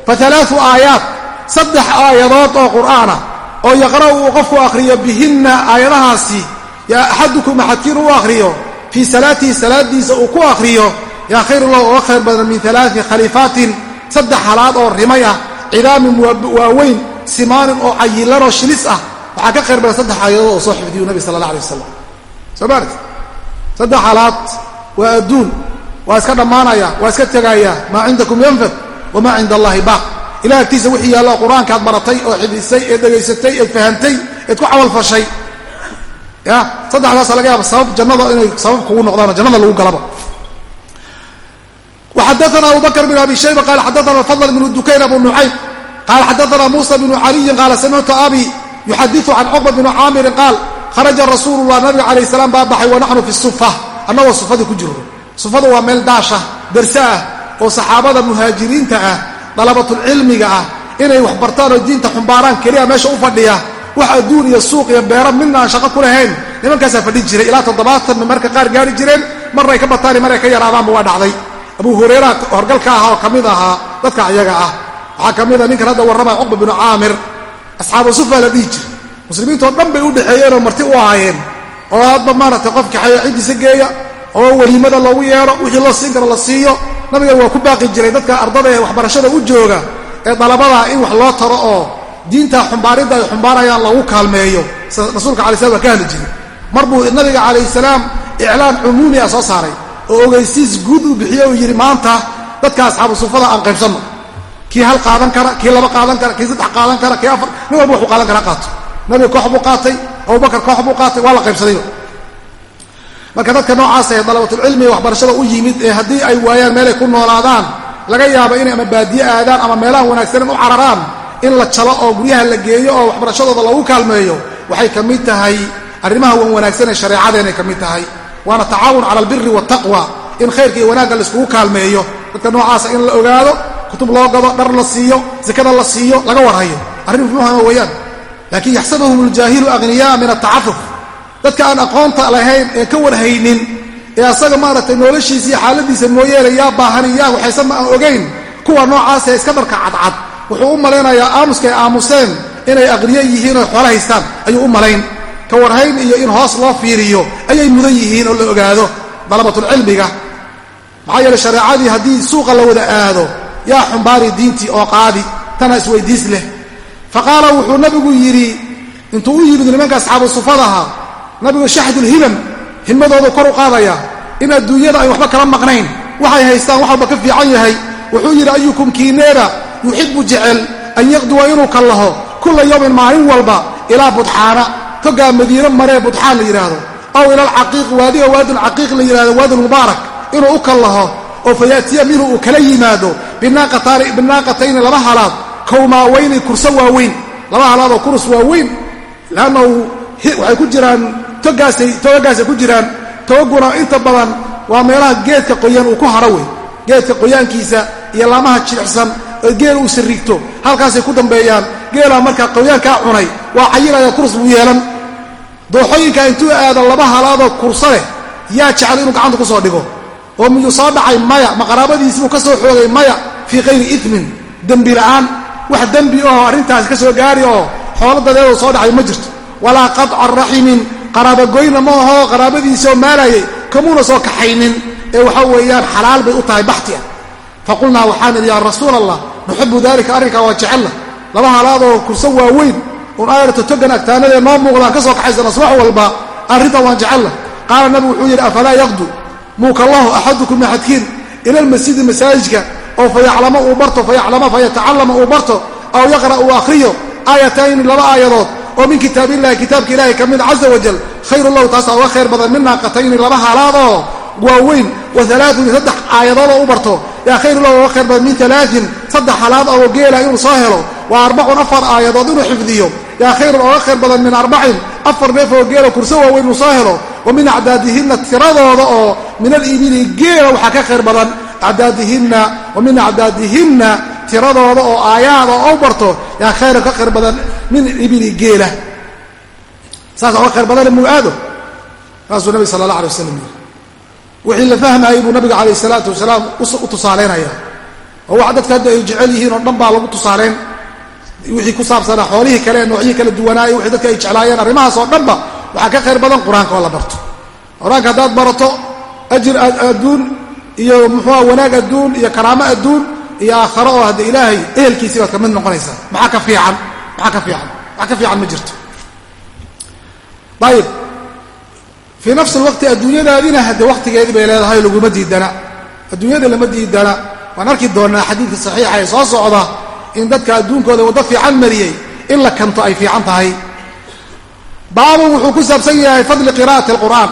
fa alaau aayaat saddex aayadood oo qur'aana oo yaqra'u uu qofku akhriyo bihinna aayadahaasi yaa axadukum axadkiin u akhriyo fii salaatihi salaadiisa uu ku akhriyo yaa khayru lahu oga khayr badan min alaai khalifaatin saddex halaad oo rimay ah cidaamin waaweyn simaanin oo cayilanoo shilis ah. Waxaa ka khayr badan saddex aayadood oo soo xifdiyu nabi sala allah alay wasalam soo maarti saddex halaad waa adduun waa iska dhammaanaya waa iska tegaya maa cindakum yanfad wamaa cinda allahi baaq. Ilah agtiisa wixii yaalla qur'aankaad baratay oo xifdisay eed dhegaysatay eed fahantay eed ku camalfashay ya saddexdaasa laga yaaba sabab jannada inay sabab kugu noqdaano jannada lagu galaba. Xadana abubakr bn abi shayba qaal xadaana fadl bn dukayn abu nucaym qaal xadaana muusa bnu caliyin qaala samictu abi yuxadiu can cuqba bni caamirin qaal kharaja rasuul lah nabiga alayh salaam baa baxay wa naxnu fi sufa. Annagoo sufadii ku jirno sufada waa meel daashah derse ah oo saxaabada muhaajiriinta ah dalabatulcilmiga ah inay wax bartaan oo diinta wax adduun iyo suuq iyo beero midna aan shaqo ku lahayn. Nimankaasaa fadhin jiray ilaa toddobaatan marka qaar gaari jireen. Marray ka bataani maray ka yaraadaanba waa dhacday. Abu hurayra horgalka ah oo ka mid ahaa dadka ayaga ah. Waxaa ka mida ninkan hadda warramaya cuqba binu caamir. Asxaabu sufa la dhihi jira muslimiintoo dhan bay u dhexeeyeenoo marti u ahaayeen. Oo hadba maaragtay qof kaxeeya ciddiisa geeya oo weliimada loogu yeedho wixii loo siin karo la siiyo. Nabiga waa ku baaqi jiray dadka ardada ee waxbarashada u jooga ee dalabadaa in wax loo taro oo diinta xumbaaridda ay xumbaarayaan lagu kaalmeeyo. Rasuulka alai slam ka hadli jiray. Mar buu nabiga calayh salaam iclaan cumuumi ah soo saaray oo ogeysiis guud uu bixiye uu yidhi maanta dadka asxaabu sufada aan qaybsanno. Kii hal qaadan kara kii laba qaadan kara kii saddex qaadan kara kii afar nin walba wuxuu qaadan kara qaato. Nabiga koox buu qaatay abubakar koox buu qaatay waa la qaybsadayba marka dadka noocaas ee dalabatulcilmiga waxbarashada u yimid ee haddii ay waayaan meelay ku noolaadaan laga yaabo inay ama baadiye aadaan ama meelahan wanaagsanen u cararaan in la jalo oo guryaha la geeyo oo waxbarashadooda lagu kaalmeeyo waxay ka mid tahay arrimaha wan wanaagsan ee shareecadeenay ka mid tahay. Waana tacaawun cala albiri waataqwa in khayrka iyo wanaagga laiskugu kaalmeeyo. Dadka noocaasa in la ogaado kutub loo gado dhar la siiyo sakada la siiyo laga warhayo. Arrin muhima weeyaan. Laakiin yaxsabuhum aljaahilu aghniyaa min atacafuf dadka aan aqoonta lahayn ee ka warhaynin ee asaga maaragtay noloshiisa iyo xaaladiisa mooyeene yaa baahani yaa waxaysan ma aan ogayn kuwa noocaasee iska dharka cadcad wuxuu u malaynayaa aamuska ay aamuseen inay aqniyo yihiin oo xoolo haystaan. Ayuu u malayn. Ka warhayn iyo in hoos loo fiiriyo ayay mudan yihiin oo la ogaado dalabatulcilmiga maxaa yeele shareecadii haddii suuqa la wada aado yaa xumbaari diintii oo qaadi tana isweydiis leh. Fa qaala wuxuu nabigu yidhi intuu u yimid nimanka asxaabu sufadaha nabigu shaxdulhimam himadoodu kor u qaadaya. In adduunyada ay waxba kala maqnayn waxay haystaan wax walba ka fiican yahay. Wuxuu yidhi ayukum kiineeda yuxibu jecel an yaqduwa inuu kallaho kulla yowmin maalin walba ilaa budxaana togaa madiino maree budxaan la yidhaahdo aw ila alcaqiiq waadiga waadul caqiiq la yidhahdo waadulmubaarak inuu u kallaho oo fa yaatiya minhu uu kala yimaado binaaqatayni laba halaad kowmaawayni kurso waaweyn laba halaadoo kurus waaweyn lannahu waxay ku jiraan togaasay togagaasay ku jiraan togaguna inta badan waa meelaha geedka qoyan uu ku haro wey geedka qoyaankiisa iyo laamaha jilicsan oo geel uu sariigto halkaasay ku dambeeyaan. Geelaa markaa qoyaankaa cunay. Waa cayilaya kurs buu yeelan. Dooxooyinka intuu aado laba halaadoo kurso leh yaa jecel inuu gacanta ku soo dhigo. Oo miyuu soo dhacay maya. Ma qaraabadiisibuu ka soo xoogay maya fii kayri imin dembi la'aan. Wax dembi oo arrintaasi ka soo gaari oo xoolo dadeedoo soo dhacay ma jirto. Walaa qadca raximin qaraabagoyna ma ahoo qaraabadiisoo maalayay kamuuna soo kaxaynin. Ee waxa weeyaan xalaal bay u tahay baxti faqulnaa waxaan idhi yaa rasuul allah nuxibu dalika arrinkaa waa jecella laba halaadoo kurso waaweyn un aarta togan agtaanadee noo muuqdaan ka soo kaxaysana subax walba arrintan waan jecella qaala nabigu wuxuu yidhi afalaa yaqdu muukallahu axadukum axadkiin ila lmasjidi masaajidka oo fayaclama uu barto fayaclama fayatacallama uu barto aw yaqra' uu akhriyo aayatayni laba aayadood oo min kitaab illahi kitaabka ilahi ka mid caza wajal khayru lahu taasaa uga khayr badan min naaqatayni laba haalaadoo waaweyn wa alaain saddex aayadoodoo u barto yaa khayru lahu uga khayr badan min alaain saddex halaad oo geela inuu soo helo waa arbacun afar aayadood inuu xifdiyo yaa khayrun oga khayr badan min arbacin afar neef oo geela kurso waaweyn inuu soo helo wa min acdaadihinna tiradooda oo min alibili geela waxaa ka khayr badan acdaadihinna wa min acdaadihinna tiradooda oo aayaada oo u barto yaa khayran ka khayr badan min ibili geela saasa oga khayr badane muaado saasuu nabi sala allah alay wasalam yiri wixii la fahmayay buu nabiga calayh salaatu wasalaam u tusaalaynaya oo wax dadka hadda ay jecel yihiin oo dhan baa lagu tusaaleyn wixii ku saabsanaa xoolihii kale noocyihii kala duwanaayey wixii dadka ay jeclaayeen arrimahaas oo dhanba waxaa ka khayr badan qur'aanka oo la barto. Qur'aanka haddaad barato ajir adduun iyo muxuua wanaag adduun iyo karaamo adduun iyo aakharo oo hadda ilaahay ehelkiisii baad ka mid noqonaysaa. Maxaa ka fiican? Maxaa ka fiican? Wax ka fiican ma jirto? Ayib fii nafsi lwaqti adduunyadaadina hadde wakhtigeedii bay leedahay laguma diidana adduunyada lama diidana waan arki doonaa xadiidka saxiixa ee soo socda in dadka adduunkooda waddo fiican mariyey in la kanto ay fiican tahay baabun wuxuu ku saabsan yahay fadli qira'ati alqur'aan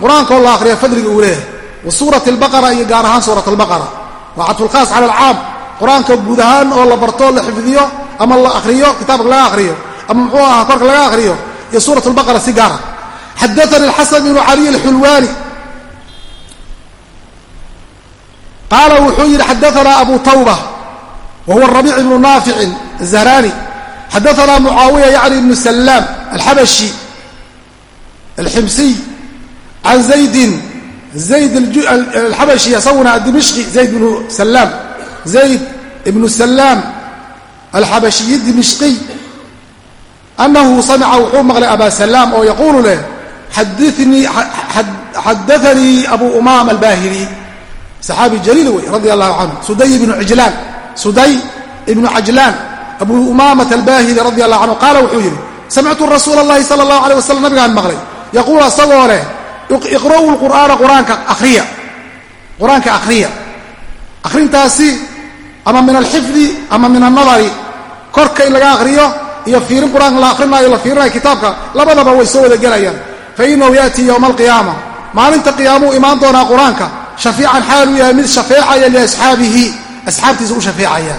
qur'aankoo la akhriya fadliga uu leeyahay wa suurati albaqara iyo gaar ahaan suurat albaqara waa cadfulkhaas cala alcaam qur'aanka guud ahaan oo la barto la xifdiyo ama la akhriyo kitaabka laga akhriyo ama muxuu ahaa korka laga akhriyo iyo suurat albaqara si gaara xadaani alxasan bnu caliy alxulwaani qaala wuxuu yidhi xadaanaa abu tawba wa huwa rabiic ibnu naaficin azahraani xadaanaa mucaawiya yacni ibnu salaam alxabashi alximsiy can zaydin zayd alxabashi isaguna dimishqi zayd ibnu salaam zayd ibnu salaam alxabashiyi dimishqiy anahu samica wuxuu maqlay aba salaam oo yaquulu leh xadaanii abu umaama albahili saxaabi jaliil wey radi allahu canhu suday ibnu ijlaan suday ibnu cajlaan abu umaamata albahili radi allahu canhu qaala wuxuu yidhi samictu rasuula allahi sala allahu aleyh wasalam nabigaan maqlay yaquul asagoo leh iqra'u lqur'aana quraanka ariya qur'aanka akhriya akhrintaasi ama min alxifdi ama min alnadari korka in laga akhriyo iyo fiirin qur'aanka la akrinaayo la fiirinayo kitaabka labadaba way soo wada gelayaan fa inahu yaatii yowma alqiyaama. Maalinta qiyaamuu imaan doonaa qur'aanka. Shafiican xaaluu yahay mid shafeecaya liasxaabihi. Asxaabtiisa u shafeecaya.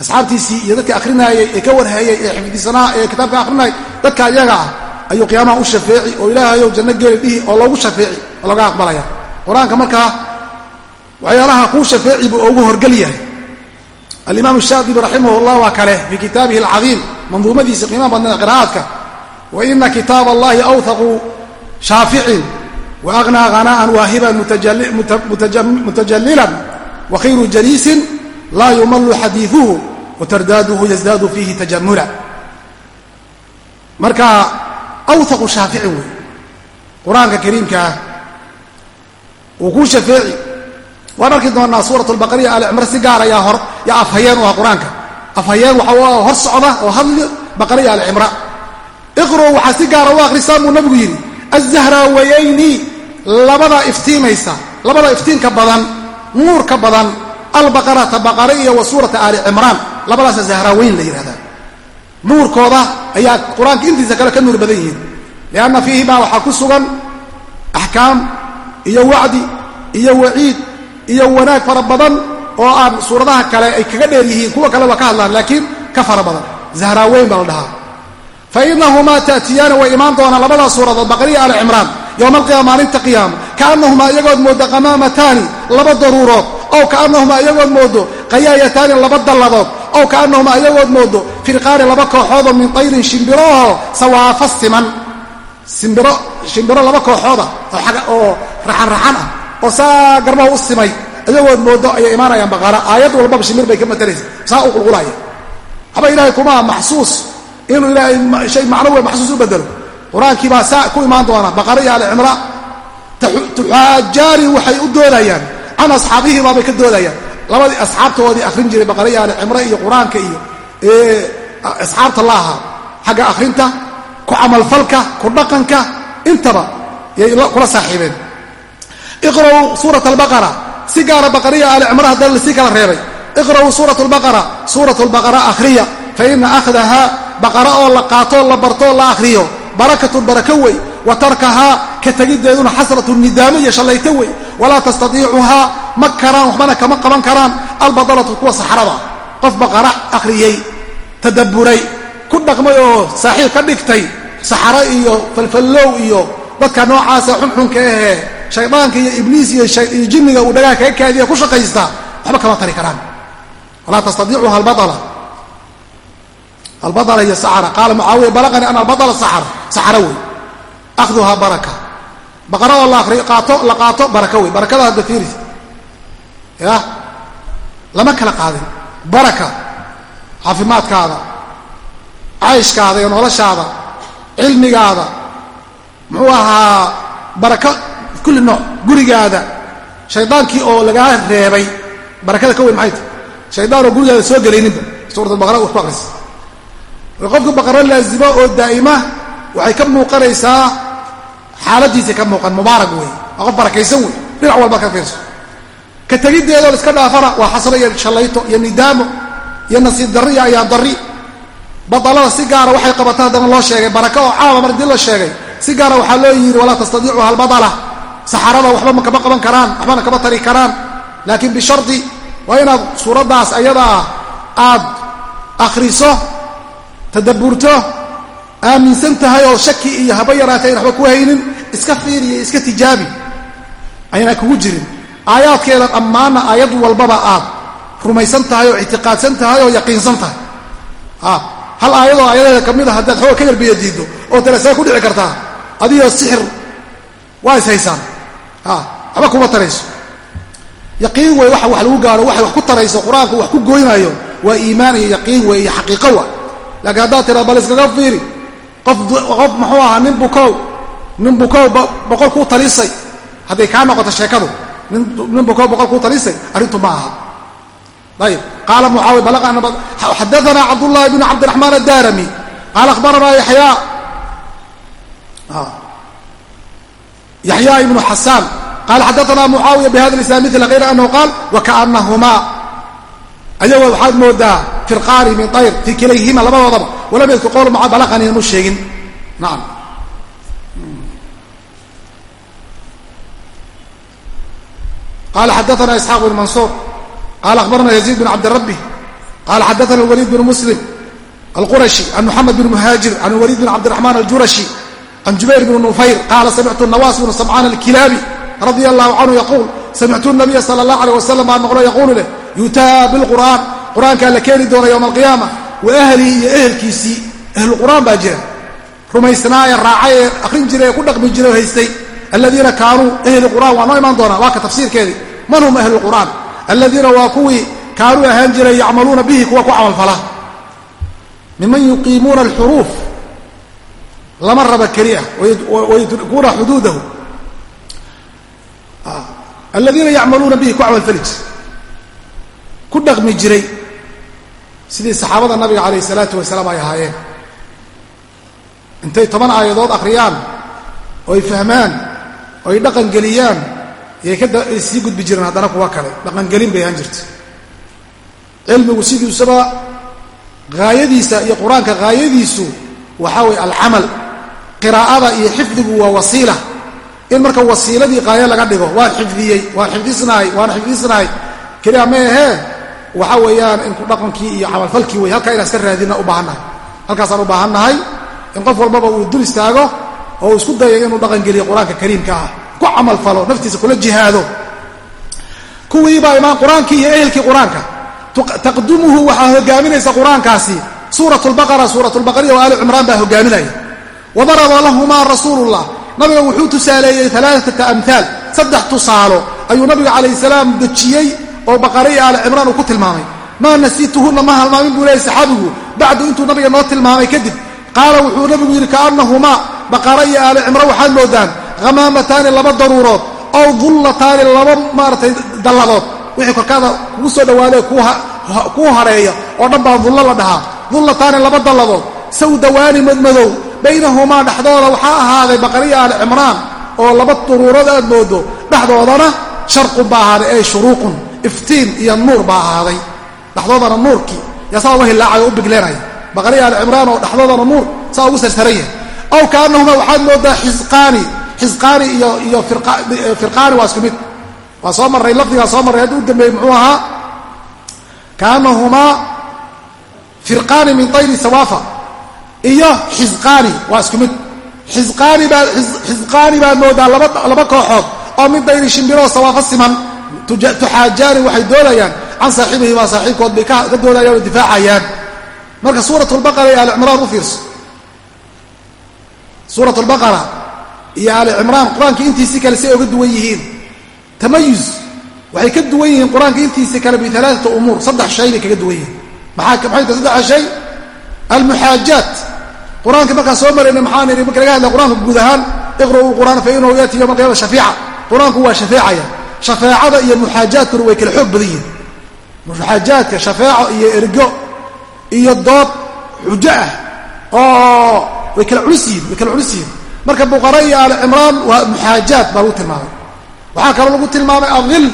Asxaabtiisii iyo dadka akrinaayey ee ka warhayey ee xifdisanaa ee kitaabka akhrinayay dadka ayaga ah ayuu qiyaamaha u shafeeci oo ilaahayow janno geli dhihi oo loogu shafeeci oo laga aqbalaya. Qur'aanka markaa waxyaalaha kuu shafeeci buu ugu horgel yahay. Alimaam shaadibi raximah llah waa kale fii kitaabihi wa ina kitaab allahi awhaqu shaaficin wa aghnaa hana'an waahiban mutajalilan wa khayru jaliisin laa yumallu xadiiuhu watardaaduhu yazdaadu fiihi tajamula marka awhaqu shaaficin wey qur'aanka kariimkaa uu kuu shafeeci waan arki doonaa suurat albaqariya ali cimre si gaar ayaa hor yaa afhayeen u ah qur'aanka afhayeen waxa hor socda oo hadli baqariya ali iqro waxaa si gaara u akhrisaan buu nabigu yidhi azahraawayayni labada iftiimaysa labada iftiinka badan nuurka badan albaqarata baqare iyo wa suurata aali cimraan labadaasa zahraaweyn la yidhahdaa nuurkooda ayaa qur'aanka intiisa kale ka nuur badan yihiin lianna fiihimaa waxaa ku sugan axkaam iyo wacdi iyo waciid iyo wanaag fara badan oo aan suuradaha kale ay kaga dheer yihiin kuwa kale waa ka hadlaan laakiin ka fara badan. Zahraaweyn baa la dhahaa fa inahumaa ta'tiyaana way imaan doonaan labadaas suuradood baqariya ali cimraan yowma alqiyaama maalinta qiyaama kaannahumaa iyagood moodo qamaamataani laba daruurood ow kaannahumaa iyagood moodo qayaayataani laba dalladood ow kaannahumaa iyagood moodo firqaani laba kooxoodoo min tayrin shimbirooho sawaafa siman simbiro shimbiro laba kooxooda oo raxanraxan ah oo saa garbaha u simay iyagood moodo ayay imaanayaan baqara aayad walbaba shimbir bay ka matalaysa saa u qulqulaya waxba ilaahay kumaa maxsuus inuu ilaahay shay macno wey maxsuus u bedelo. Qur'aankii baa saa ku imaan doona baqara iyo ali cimra tuxaajaani waxay u doodayaan. Can asxaabihibaabay ka doodayaan. Labadii asxaabtoodii akhrin jiray baqara iyo ali cimre iyo qur'aanka iyo asxaabta la ahaa. Xagga akhrinta ku camalfalka ku dhaqanka intaba yay kula saaxiibeen. Iqra'uu suurat albaqara. Si gaara baqariya ali cimra haddana la sii kala reebay. Iqra'uu suurat albaqara. Suurat albaqara akhriya fa ina akhdahaa baqara oo la qaatoo la bartoo la akhriyo barakatun barako wey wa tarkahaa ka tegiddeeduna xasratu nidaamo iyo shallayto wey walaa tastatiicuhaa ma karaan kama qaban karaan albadalatu kuwa saxrada qof baqara akhriyey tadabburay ku dhaqmay oo saaxiib ka dhigtay saxaro iyo falfallow iyo dadka noocaasa xunxunka ahee shaydaanka iyo ibliis iyo jinniga uu dhagaha kaga kaadiya ku shaqaysta waxba kama tari karaan walaa tastaiicuha albaala albadala iyo saxara. Qaala mucaawiya balaqanii ana albadala saxara saxara wey. Akhduhaa baraka. Baqara oo qaato la qaato baraka wey. Barakada hadda fiiri. Ya lama kala qaadin. Baraka. Caafimaadkaada. Cayshkaada iyo noloshaada. Cilmigaada. Muxuu ahaa barako kulli nooc. Gurigaada. Shaydaankii oo lagaa reebay. Barakada ka weyn maxay? Tahy shaydaan oo gurigaada soo gelayninba suuratulbaqara wax ku aqrisa qofka baqaro laazimo oo daa'ima waxay ka muuqanaysaa xaaladiisay ka muuqan mubaarag wey waa qof barakaysan wey dhinac walba ka fiirso. Ka tegiddeedoo iska dhaafana waa xasro iyo shallayto iyo nidaamo iyo nasiib darri iyo darri. Badalada si gaara waxay qabata haddana loo sheegay baraka oo caama mar dii la sheegay si gaara waxaa loo yidhi walaa tastadiicu halbadala saxarada waxba ma kama qaban karaan waxbana kama tari karaan. Laakiin bishardi waa inaad suuraddaas ayadaa aad akhriso tadabburto aaminsan tahay oo shaki iyo haba yaraatay ayn waxba ku haynin iska fiiriyo iska tijaabi. Ayna kugu jirin. Aayaadkeeda dhammaanna aayad walbaba aad. Rumaysan tahay oo ictiqaadsan tahay oo yaqiinsan tahay hal aayadoo aayadeeda ka mid a haddaad xooga ka yarbiya diiddo oo talesaa ku dhici kartaa adigoo sixir waa is haysaan. Waxba kuma tarayso. Yaqiin wey waxa wax lagu gaaro waxay wax ku tarayso qur'aanku wax ku goynaayo waa iimaan iyo yaqiin wey iyo xaqiiqo wa laakiin haddaad tiraa bal iskaga fiiri qof qof muxuu ahaa nin bukow nin bukow boqol kuu talisay. Hadday kaa noqoto sheekadu nin bukow boqol kuu talisay arrintu ma aha. Ayib qaala mucaawi xadaana cabdullahi bn cabdiraxmaan addarami qaala akhbaranaa yaxyaa yaxya ibnu xasaan. Qaala xadaana mucaawiya bihada islam mila hayr anahu qaal wakaanahumaa ayagoo waxaad moodaa firqaani min ayr fii kilayhima labadoodaba. Walam yadkur qowl maca balaqani mu sheegin. Naam. Qala xadaana isxaaq bn mansuur. Qala akhbarana yaziid bn cabdirabi qala xadaana waliid bn muslim. Alqurashi an muxamed bn muhaajir an waliid bn cabdiraxmaan aljurashi can jubayr bn nufayr. Qaala samictu nawaas bn samcaan alkilaabi radia allahu canhu yaquul samictu nabiya sala allah aleyh wasalam baa maqlo yaquulu leh yutaa bilqur'aan. Qur'aankaa la keeni doona yowma alqiyaama. Wa ahlihi iyo ehelkiisii ahluqur'aan baa jira. Rumaysnaa ee raacay ee akhrin jiray ku dhaqmi jiray oo haystay aladiina kaanuu ehli qur'aan waa noo imaan doonaa waa ka tafsiirkeedii. Man hum ahlu qur'aan aladiina waa kuwii kaanuu ahaan jiray yacmaluuna bihi kuwa ku camalfala miman yuqiimuuna alxuruuf? Lama raba keliya. Wayudrikuuna xuduudahu. Aladiina yacmaluuna bihi ku camalfali jir ku dhaqmi jiray. Sidii saxaabada nabiga calayh isalaatu wasalaam ay ahaayeen. Intay toban aayadood akhriyaan oo ay fahmaan oo ay dhaqangeliyaan yay sii gudbi jireen haddana kuwa kale. Dhaqangelin bay ahaan jirta cilmigu sidiisaba haayadiisa iyo qur'aanka haayadiisu waxaa weeye alcamal qiraa'ada iyo xifdigu waa wasiila. In marka wasiiladii qaayo laga dhigo waan xifdiyey waan xifdisnahay waan xifdisnahay keliya ma ahee waxa weeyaan in ku dhaqankii iyo camalfalkii wey halkaa inaan iska raadina u baahannahay. Halkaasaan u baahannahay in qof walbaba uu dul istaago oo uu isku dayo inuu dhaqangeliyo qur'aanka kariimka ah. Ku camalfalo naftiisa kula jihaado. Kuwiibaa imaan qur'aankii iyo ehelkii qur'aanka. Taqdumuhu waxaa hogaaminaysa qur'aankaasi. Suurat lbaqara oo aali cimraan baa hogaaminaya wadaraba lahumaa rasuulullah. Nabiga wuxuu tusaaleeyey alaaata amhaal saddex tusaalo ayuu nabiga calayh salaam dejiyey oo baqara iyo aali cimraan uu ku tilmaamay. Maa nasiituhunna ma halmaamin buu leeyay saxaabigu. Bacdu intuu nabiga noo tilmaamay kadib qaala wuxuu nabigu yidhi kaannahumaa baqara iyo aali cimraan waxaad moodaan hamaamataani laba daruurood ow dullataani laba maaratay dalladood. Wixii korkaada kugu soo dhawaadee kuu hareeya oo dhan baa dullo la dhahaa. Dullataani laba dalladood sawdawaani madmadow baynahumaa dhexdooda waxaa ahaaday baqariya aali cimraan oo laba duruurood aad moodo dhexdoodana sharqun baa ahaaday ay shuruuqun iftiin iyo nuur baa ahaaday. Dhexdoodana nuurkii yaa saa uga hilaacay oo u bigleenaya baqariya aali cimraan oo dhexdoodana nuur saa ugu sarsaran yahay ow kaanahumaa waxaad moodaa xisqaani xisqaani iyo iyo firqaani waa isku mid. Waa soo marray lafdigaa soo marray. Hadda u dambeeyey muxuu ahaa? Kaanahumaa firqaani min tayri sawaafa iyo xisqaani waa isku mid. Xisqaani baad xisqaani baad moodaa laba kooxood oo mid dayri shimbiroo sawaafo siman tuxaajaani waxay doodayaan can saaxibihimaa saaxiibkood bay ka doodayaan oo difaacayaan. Marka suurat lbaqara iyo aali cimraan u fiirso. Suurat lbaqara iyo aali cimraan qur'aanka intiisii kale si ay uga duwan yihiin. Tamayuz waxay ka duwan yihiin qur'aanka intiisii kale bialaaata umuur saddex shay bay kaga duwan yihiin. Maxay tahay saddexa shay? Almuxaajaat qur'aanka markaan soo marayna maxaan idhi marka laga hadlaya qur'aanka guud ahaan iqra'uu qur'aan fa inahu yaati yowma alqiyama shafiica. Qur'aanku waa shafeecaya shafeecada iyo muxaajaadkuna way kala xoog badan yihiin. Muxaajaadka shafeeco iyo ergo iyo dood xujo ah oo way kala culus yihiin way kala culus yihiin. Marka buqara iyo aali cimraan waa muxaajaad baa lagu tilmaamay. Waxaa kaloo lagu tilmaamay adil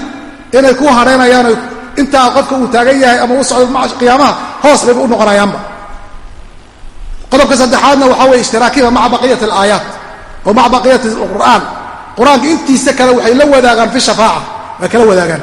inay ku hadhaynayaan intaa qofka uu taagan yahay ama u socdo qiyaamaha hoos bayba u noqonayaanba. Qodobka saddexaadna waxaa weye ishtiraakiba maca baqiyati alaayaat oo maca baqiyati qur'aan qur'aanka intiisa kale waxay la wadaagaan fi shafaaca way kala wadaagaan.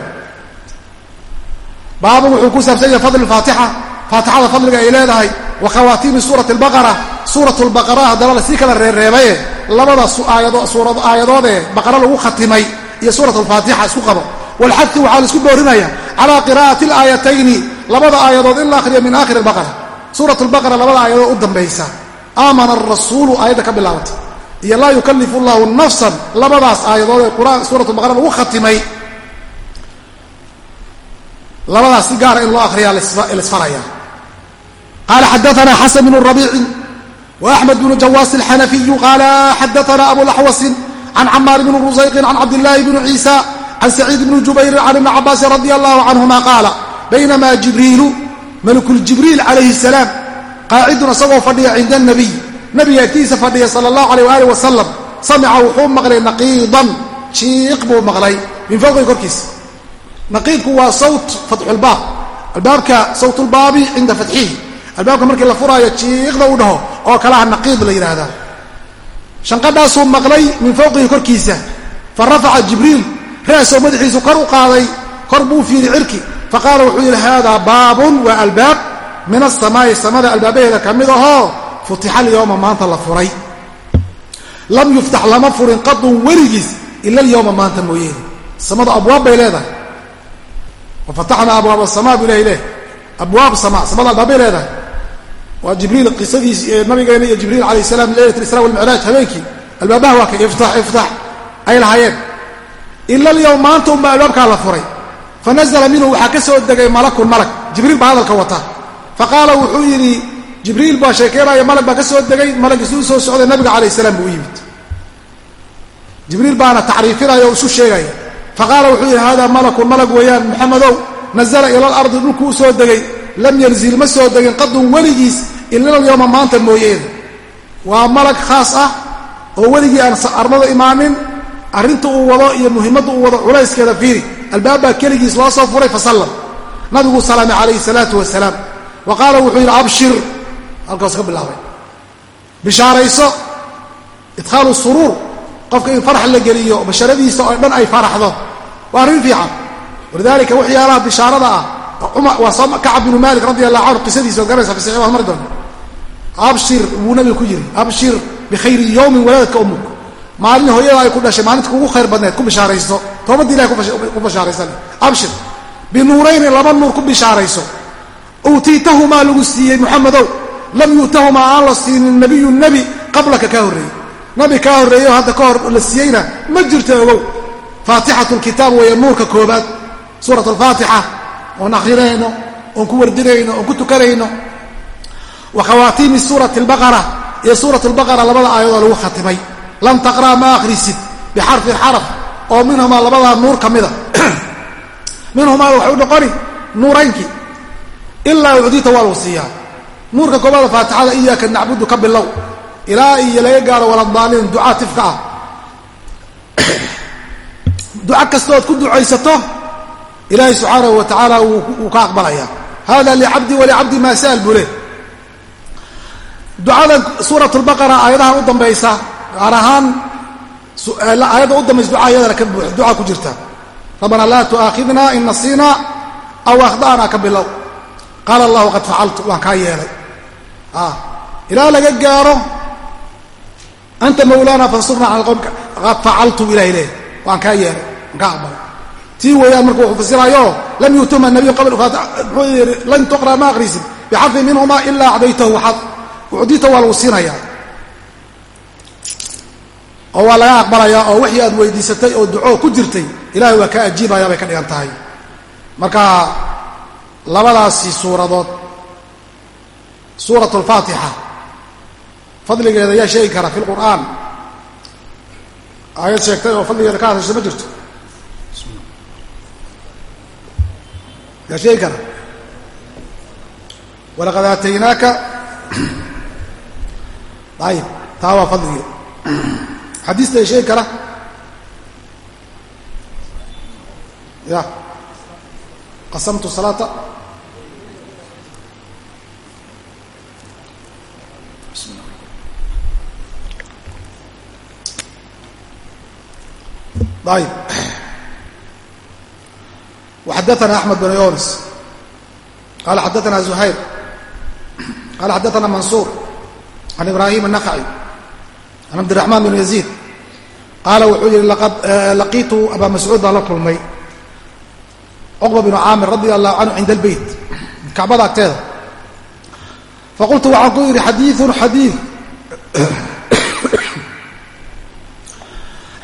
Baabun wuxuu ku saabsan yahay fadli faatixa faatixada fadliga ay leedahay wa khawaatiimi suurati albaqara suurat lbaqara haddaba la sii kala reereebaye labada aayadoodee baqara lagu khatimay iyo suurat alfaatixa isku qabo. Walxadki waxaa la isku boorinaya calaa qiraa'ati alaayatayni labada aayadood in la akhriyo min aakhiri albaqara. Suurat albaqara labada aayadood u dambaysa. Aamana arasuulu aayadda ka bilaabata iyo laa yukalifu llahu nafsan labadaas aayadood ee quraan suurat albaqara lagu khatimay. Labadaas si gaara in loo akhriyaa laisfaraya qaala xadaana xasan bnu rabiicin wa axmed bnu jawaas alxanafiyu qaala xadaana abulaxwasin can camaar bni rusayqin can cabdillaahi bni ciisa can saciid bni jubayrin can ibni cabaasin radi allahu canhuma qaala baynamaa jibriilu malkuljibriil calayhi salaam qaacidun isagoo fadhiya cinda nabiy nabiga agtiisa fadhiya sala allahu alayh waaalih wasalam samica wuxuu maqlay naqiidan. Jiiq buu maqlay min fawqi korkiisa. Naqiidku waa sawt fatxulbaab albaabka sawtulbaabi cinda fatxihi. Albaabka markii la furaayo jiiqda u dhaho oo kalaha naqiid la yidhaahdaa shanqadhaasuu maqlay min fawqihi korkiisa. Fa rafaca jibriil ra'soo madaxiisu kor u qaaday kor buu fiiri cirki. Fa qaala wuxuu yidhi haadaa baabun waa albaab min asamaa'i samada albaabaheeda ka mid ahoo futixa alyowma maanta la furay. Lam yuftax lama furin qadun weligiis ila alyowma maanta mooyeene samadu abwaab bay leedahay. Wa fataxnaa abwaab asamaa buu ilahay leh abwaab sama samada albaab leedahay. Waa jibriil qisadiis nabigeena iyo jibriil calayh salaam leylat isra walmicraaj habeenkii albaabaha waa ka iftax iftax ay lahaayeen. Ila alyowm maanta unbaa albaabkaa la furay. Fa nazla minhu waxaa ka soo degay malakun malag jibriil baa hadalka wata fa qaala wuxuu yidhi jibriil baa sheekeynaya malag baa ka soo degay malaggiisuu soo socday nabiga calayh salaam buu u yimid. Jibriil baana tacriifinaya oo isu sheegaya. Fa qaala wuxuu yidhi hada malakun malag weeyaan maxamedow nazla ila alardi dhulkuu soo degay. Lam yanzil ma soo degin qadun weligiis ila alyowma maanta mooyeene waa malag khaas ah oo weligii aan arlada imaanin arrinta uu wado iyo muhimadda uu wado culayskeeda fiiri. Albaabbaa keligiis loo soo furay fasallam nabiguu salaamay calayhi salaatu wasalaam wa qaala wuxuu yidhi abshir halkaas ka bilaabay. Bishaarayso idkhaalu suruur qofka in farax la geliyo basharadiisa oo dhan ay faraxdo waa arrin fiican. Walidaalika waxyaalaha bishaarada ah kacab binu maalik radi allahu canhu qisadiisa od garanaysa fi waan mari doona abshir buu nabiga ku yiri abshir bikhayri yowmin waladadka umuk maalin hooyada ay ku dhashay maalinta kugu khayr badneed ku bishaarayso. Toobadda ilahay ku bishaaraysan abshir binuurayni laba nuur ku bishaarayso. Uutiitahumaa lagu siiyey muxamedow lam yu'tahumaa aan la siinin nabiyu nebi qablaka kaa horreeyey nabi kaa horreeyo hadda ka hor la siiyeyna ma jirto ogow. Faatixatu lkitaab weeye nuurka koobaad suurat alfaatixa oon akhrinayno oon ku wardinayno oon ku tukanayno. Wa khawaatiimi suurati albaqara iyo suurat albaqara labada aayadoo lagu khatimay lam taqra' ma akhrisid bixarfin xaraf oo minhumaa labadaa nuur ka mida. Minhumaa waxay u noqoni nuuraynkii ilaa ucdita siiyaa nuurka koobaada faatixada iyaaka nacbudu ka bilow. Ilaa iyo laga gaaro waladaalin ducaa tifka ah. Duco kastood ku ducaysato ilaahay subxaanahu wa tacaala wuu ka aqbalayaa hada licabdi walicabdi maa sa'al buu leh ducadan suurat lbaqara aayadaha u dambaysa gaar ahaan aayadda u dambaysa duca iyadana ka buux duca ku jirta. Rabbana laa tu'aakhidna in nasiina aw akhda'na ka bilow qaala allahu qad facaltu waan kaa yeelay ilaa laga gaaro anta mawlaana fansurna cala qowmka qad facaltu ilahay leh waan kaa yeelay waan kaa aqbalay tii weeyaan marka wuxuu fasiraayo lam yuutuma nabiyu qabl muxuu lan tuqra ma akhrisid bixarfin minhuma ilaa acdaytahu waxaad ucdita waa lagu siinayaa oo waa laga aqbalayaa oo wixii aad weydiisatay oo duco ku jirtay ilahay waa ka ajiibaya bay ka dhigan tahay marka labadaasi suuradood. Suurat alfaatixa fadligeeda yaa sheegi kara fi lqur'aan aayad sheegtay oo fadligeeda ka hadasho ma jirto. Yaa sheegi kara. Walaqad aataynaaka ayib taa waa fadligeeda xadiista ya sheegi kara. Ya qasamtu salaata ayb وxadثna أحمد بن يونس qال xadثna زهayر qال xadثna maنصور عن إبراهيم النخعي عن عبدالرحمن بن يزيد qaala wuxuu yihi laqiitu abا mascuud baan la kulmay cqبة بن caamir radي الlaه canه cinda الbeyt kacbada agteeda faqultu waxaan ku yidhi xadiiث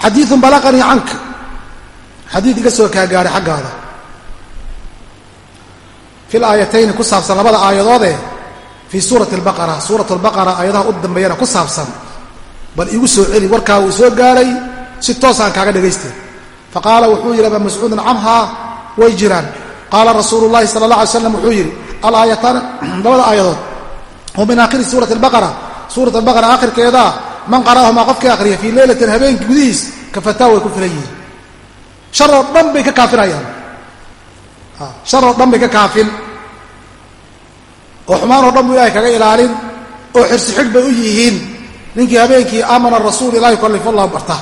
xadiiun balaqanii canka. Xadiid iga soo kaagaaray xaggaada. Fi laayatayni ku saabsan labada aayadoodee fii suurati lbaqara suurat lbaqara aayadaha u dambeeyana ku saabsan. Bal igu soo celi warkaa uu soo gaaray si toosaan kaaga dhagaystay faqaala wuxuu yidhi abaa mascuudin camhaa way jiraan. Qaala rasuulu llahi sala allah alay slam wuxuu yidhi alaayataan labada aayadood. Oo min aakhiri suurati lbaqara suurat albaqara aakhirkeedaa man qara'ahumaa qofkii akhriya fii leylatin habeenkii gudihiis kafataa way ku filan yihiin. Shar oo dhan bay ka kaafinayaan shar oo dhan bay ka kaafin. Oo xumaan oo dhan buu ilahay kaga ilaalin. Oo xirsi xidh bay u yihiin. Ninkii habeenkii aamana rasuul ilahi kalif allah barta.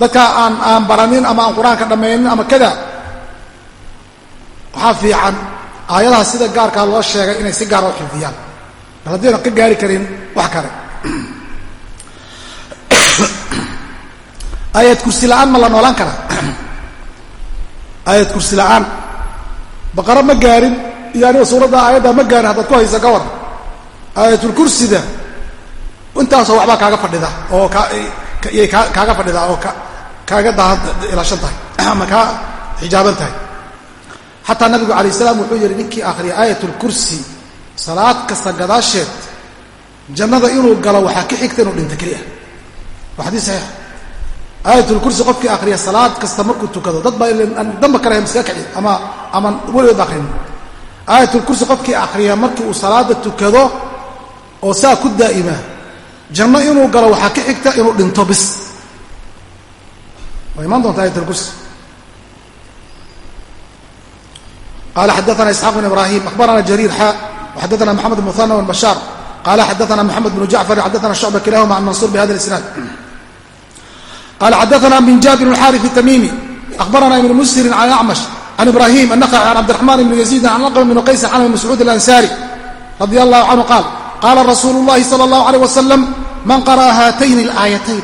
Dadka aan aan baranin ama aan qur'aanka dhammaynin ama kada waxaa fiican aayadaha sida gaarkaa loo sheegay inay si gaara u xifdiyaan. Haddayna ka gaari karin wax kale aayad kursi la'aan ma la noolaan karaa? Aayad kursi la'aan. Baqaro ma gaarin iyo aniga suuradda aayadda ma gaarin haddaad ku haysa ka war aayatulkursida intaasoo waxbaa kaaga fadhida oo kayay kaaga fadhida oo kaaga daailaashan tahay ama kaa xijaaban tahay. Xataa nabigu alayh salaam wuxuu yihi ninkii akhriya aayatulkursi salaad kasta gadaasheed jannada inuu galo waxaa ka xigta inuu dhinta keliya waa xadiis saxiix. Aayatulkursi qofkii akhriya salaad kasta markuu tukado dad baa damba kale maska kaci ama aman weligood ba akhrin aayatulkursi qofkii akhriya markii uu salaada tukado oo saa ku daa'ima janno inuu galo waxaa ka xigta inuu dhinto bis. Waa imaan doonta ayatulkursi qala xadaana isxaaq bn ibrahim akhbarana jariir xa waxadaana maxamed bn muhana bn bashaar qala xadaana moxamed bnu jacfari xadaana shucba kilahuma can mansuur bihada isnaad qala xadaana min jaabir xari tamimi akhbarana ibn mushirin can acmash can ibrahim anaqci can cabdiraxman ibn yaziid can alqm bn qays can abi mascuud alansari radi allahu canhu qaal qaala rasuulu llahi sala allahu aleyh wasalam man qara'a haatayni alaayatayn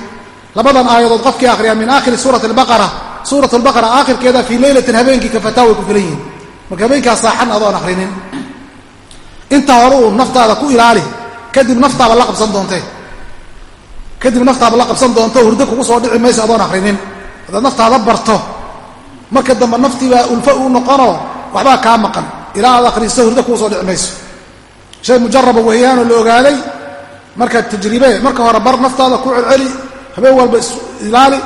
labadan aayadood qofkii akhriya min aakhiri suurati albaqara suurat albaqara aakhirkeeda fii leylatin habeenkii kafataa way ku filan yihiin marka habeenkaas saaxan adoon akhrinin inta hore uu naftaada ku ilaali kadib naftaaba la qabsan doontee kadib naftaaba la qabsan doonto hurdo kugu soo dhici mayso adoon akhrinin haddaad naftaada barto marka dambe naftiibaa ulfo uu noqonoo waxbaa kaa maqan. Ilaa aad akhriisto hurdo kugu soo dhici mayso. Shay mujaraba weeyaanoo la ogaaday. Marka tajribe marka hore bar naftaada ku celceli habeen walba isilaali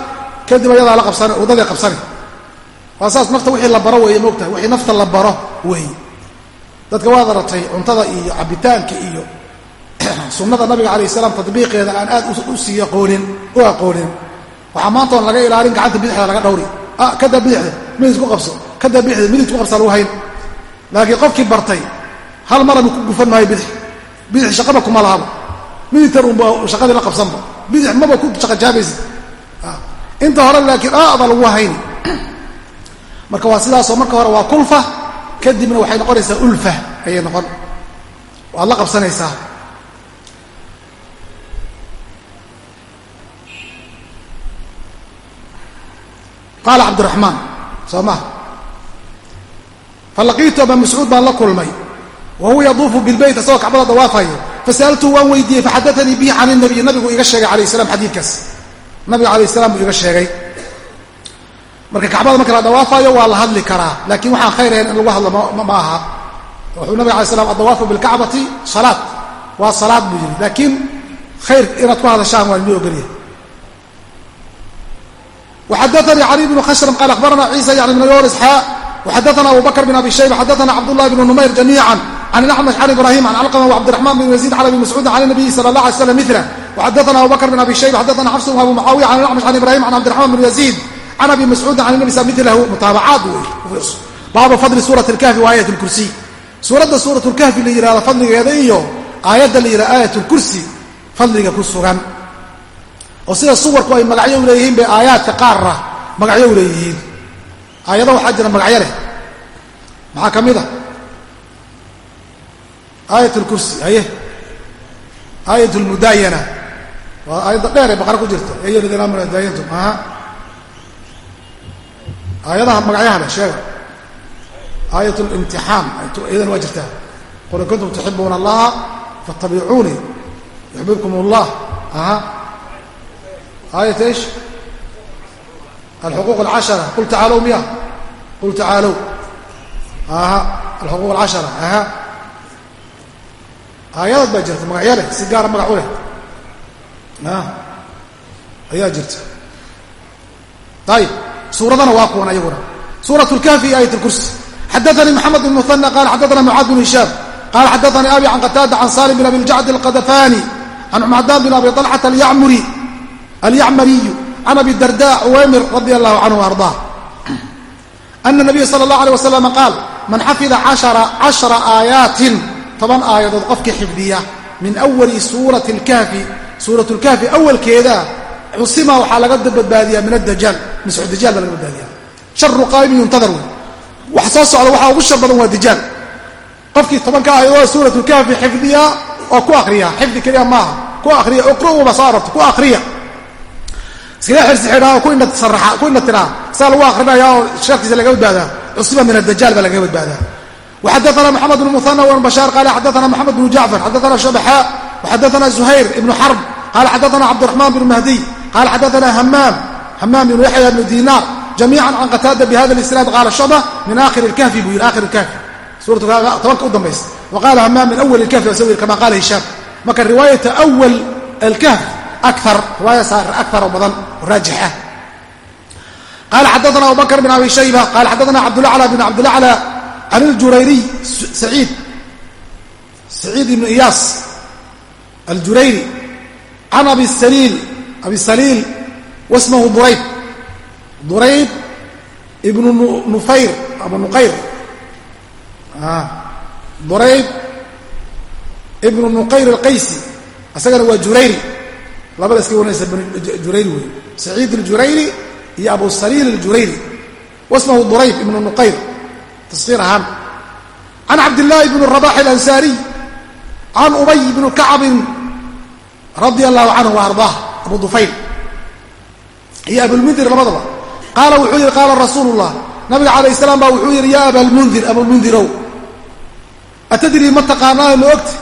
kadib ayadaa la qabsani waddadii qabsani. Waa saas nafta wixii la baro weeye moogtahay wixii nafta la baro weeye. Dadka waad aratay cuntada iyo cabitaanka iyo sunnada nabiga calayh salaam tadbiiqeeda aan aad u sii aqoonin u aqoonin. Waxaa maanta laga ilaalin gacanta bidixda laga dhawri. Kada bidixda midid ku qabso. Kada bidixda midid ku qabsa lagu hayn. Laakiin qofkii bartay hal maraba ku gufan maayo bidix. Bidix shaqaba kuma lahaba. Midigtan unba shaqadii la qabsanba. Bidix maba ku shaqajaabaysid inta hore laakiin aada lagu hayn. Marka waa sidaasoo marka hore waa kulfa kadibna waxay noqonaysaa ulfa ayay noqon. Waad la qabsanaysaa qaala cabdiraxmaan soo maha falaqiitu aba mascuud baan la kulmay. Wa huwa yaduufu bilbeyt asagoo kacbada dawaafaya fasa'altuhu waan weydiiyey faxadaanii bihi can inabiy nabigu iga sheegay calayh salaam xadiidkaas. Nabiga alayh salaam buu iga sheegay. Marka kacbada marka la dhawaafayo waa la hadli karaa. Laakiin waxaan khayr ahayn in lagu hadlo ma aha wuxuu nabig alay slam adawaafu bilkacbati salaad. Waa salaad buu yidhi. Laakiin khayr inaad ku hadashaan waa inii ogolyahay وxadثnي علي بن khشرم qال أخبرna عيسى يعني بن يورس xا وxadثna أبو بكر بن أبي شhيبة xadثna cبد بن نمyر جميعا عن الأحمش عن إبراهيم عن علقمة وعبدالرحمن بن يزيد عن أبي مسعود عن النبي صلى الله عليه وسلم مثله وxadثna أبو بكر بن أبي شhيبة xadثna xفص وأبو معاوية عن الأحمش عن إبراهيم عن عبدالرحمن بن يزيد عن أبي مسعود عن النبي مثله متaaبعاad wey baabu fadli suuraة الكهfi وآية الكuرسي suuradda suuraة الكهfi la yihahdo fadligeeda iyo aayadda la yihahdo آية الكuرسي fadliga ku sugan oo sida suwarku ay magacyo u leeyihiin bay aayaadka qaarna magacyo u leeyihiin. Aayado waxaa jira magacyo leh. Maxaa ka mid a aayat lkursi haye. Aayat lmudaayana waa aayadda dheer ee baqara ku jirta. Eeyalidina mudaayantum aha. Aayadaha magacyaha leh sheega. Aayat limtixaan iyadana waa jirtaa. Qul in kuntum tuxibuuna allaha faatabicuunii yuxbibkum allah aha aayat ish alxuquuq alcashara qul tacaalow miya qul tacaalow aha alxuquuq alcashara aha aayadad baa jirta magacyo leh si gaara magac u leh ayaa jirta ayib suuradana waa kuwan ayaguna suuraة اlkahfi iyo ayat اlkursi xadaanii maxamed bn muhanى qala xadaana mucaad bn hishaam qala xadaanii abi can qataada can salim bn abi ljacd alqadafani can cumacdaan bn abi طalxata alyacmariyu can abi darda uwaymir radi allahu canhu ardaa ana nabiya sala allah alay wasalam qaal man xafida cashara aayaatin toban aayadood qofkii xifdiya min awali suurati lkahfi suurat lkahfi awalkeeda cusima waxaa laga badbaadiyaa min adajaal masxu dajaal baa laga badbaadiya sharu qaa'imin yuntadar wey wax soo socda waxaa ugu shar badan waa dajaal qofkii tobanka aayadood suurat lkahfi xifdiya oo ku akriya xifdi keliya maaha ku akriya uqra'uba soo arabta ku akriya iskala xirsiidhao ku indha tiraa saa lagu akrinaya oo sharkiisa laga badbaadaa. Cusiba min adajaal baa lagaga badbaadaa. Waxadaana aar riwaaya akar oo badan oo raajix ah qaala xaddaana abubakr bin abi shayba qaala xaddaana cabdulacla bin cabdilacla can iljurayriy saciid saciid ibnu iyaas aljurayri can abi saliil abi saliil wasmahu durayd durayd ibnu nufayr ama nuqayr durayd ibnu nuqayr alqaysi isagana waa jurayri labada iska wanaysa jurayri wey saciid aljurayri iyo abu saliil aljurayri. Wasmahu durayb ibnu nuqayr. Tasqiir ahaan. Can cabdillaahi bn rabax alansaariy can ubay bni kacbin radia allahu canhu wa ardaah abu dufayl iyo abulmundir labadaba. Qaala wuxuu yidhi qaala rasuulu nabiga calayh salaam baa wuxuu yidhi yaa abalmundir abulmundirow atadrii ma taqaanaa ma ogti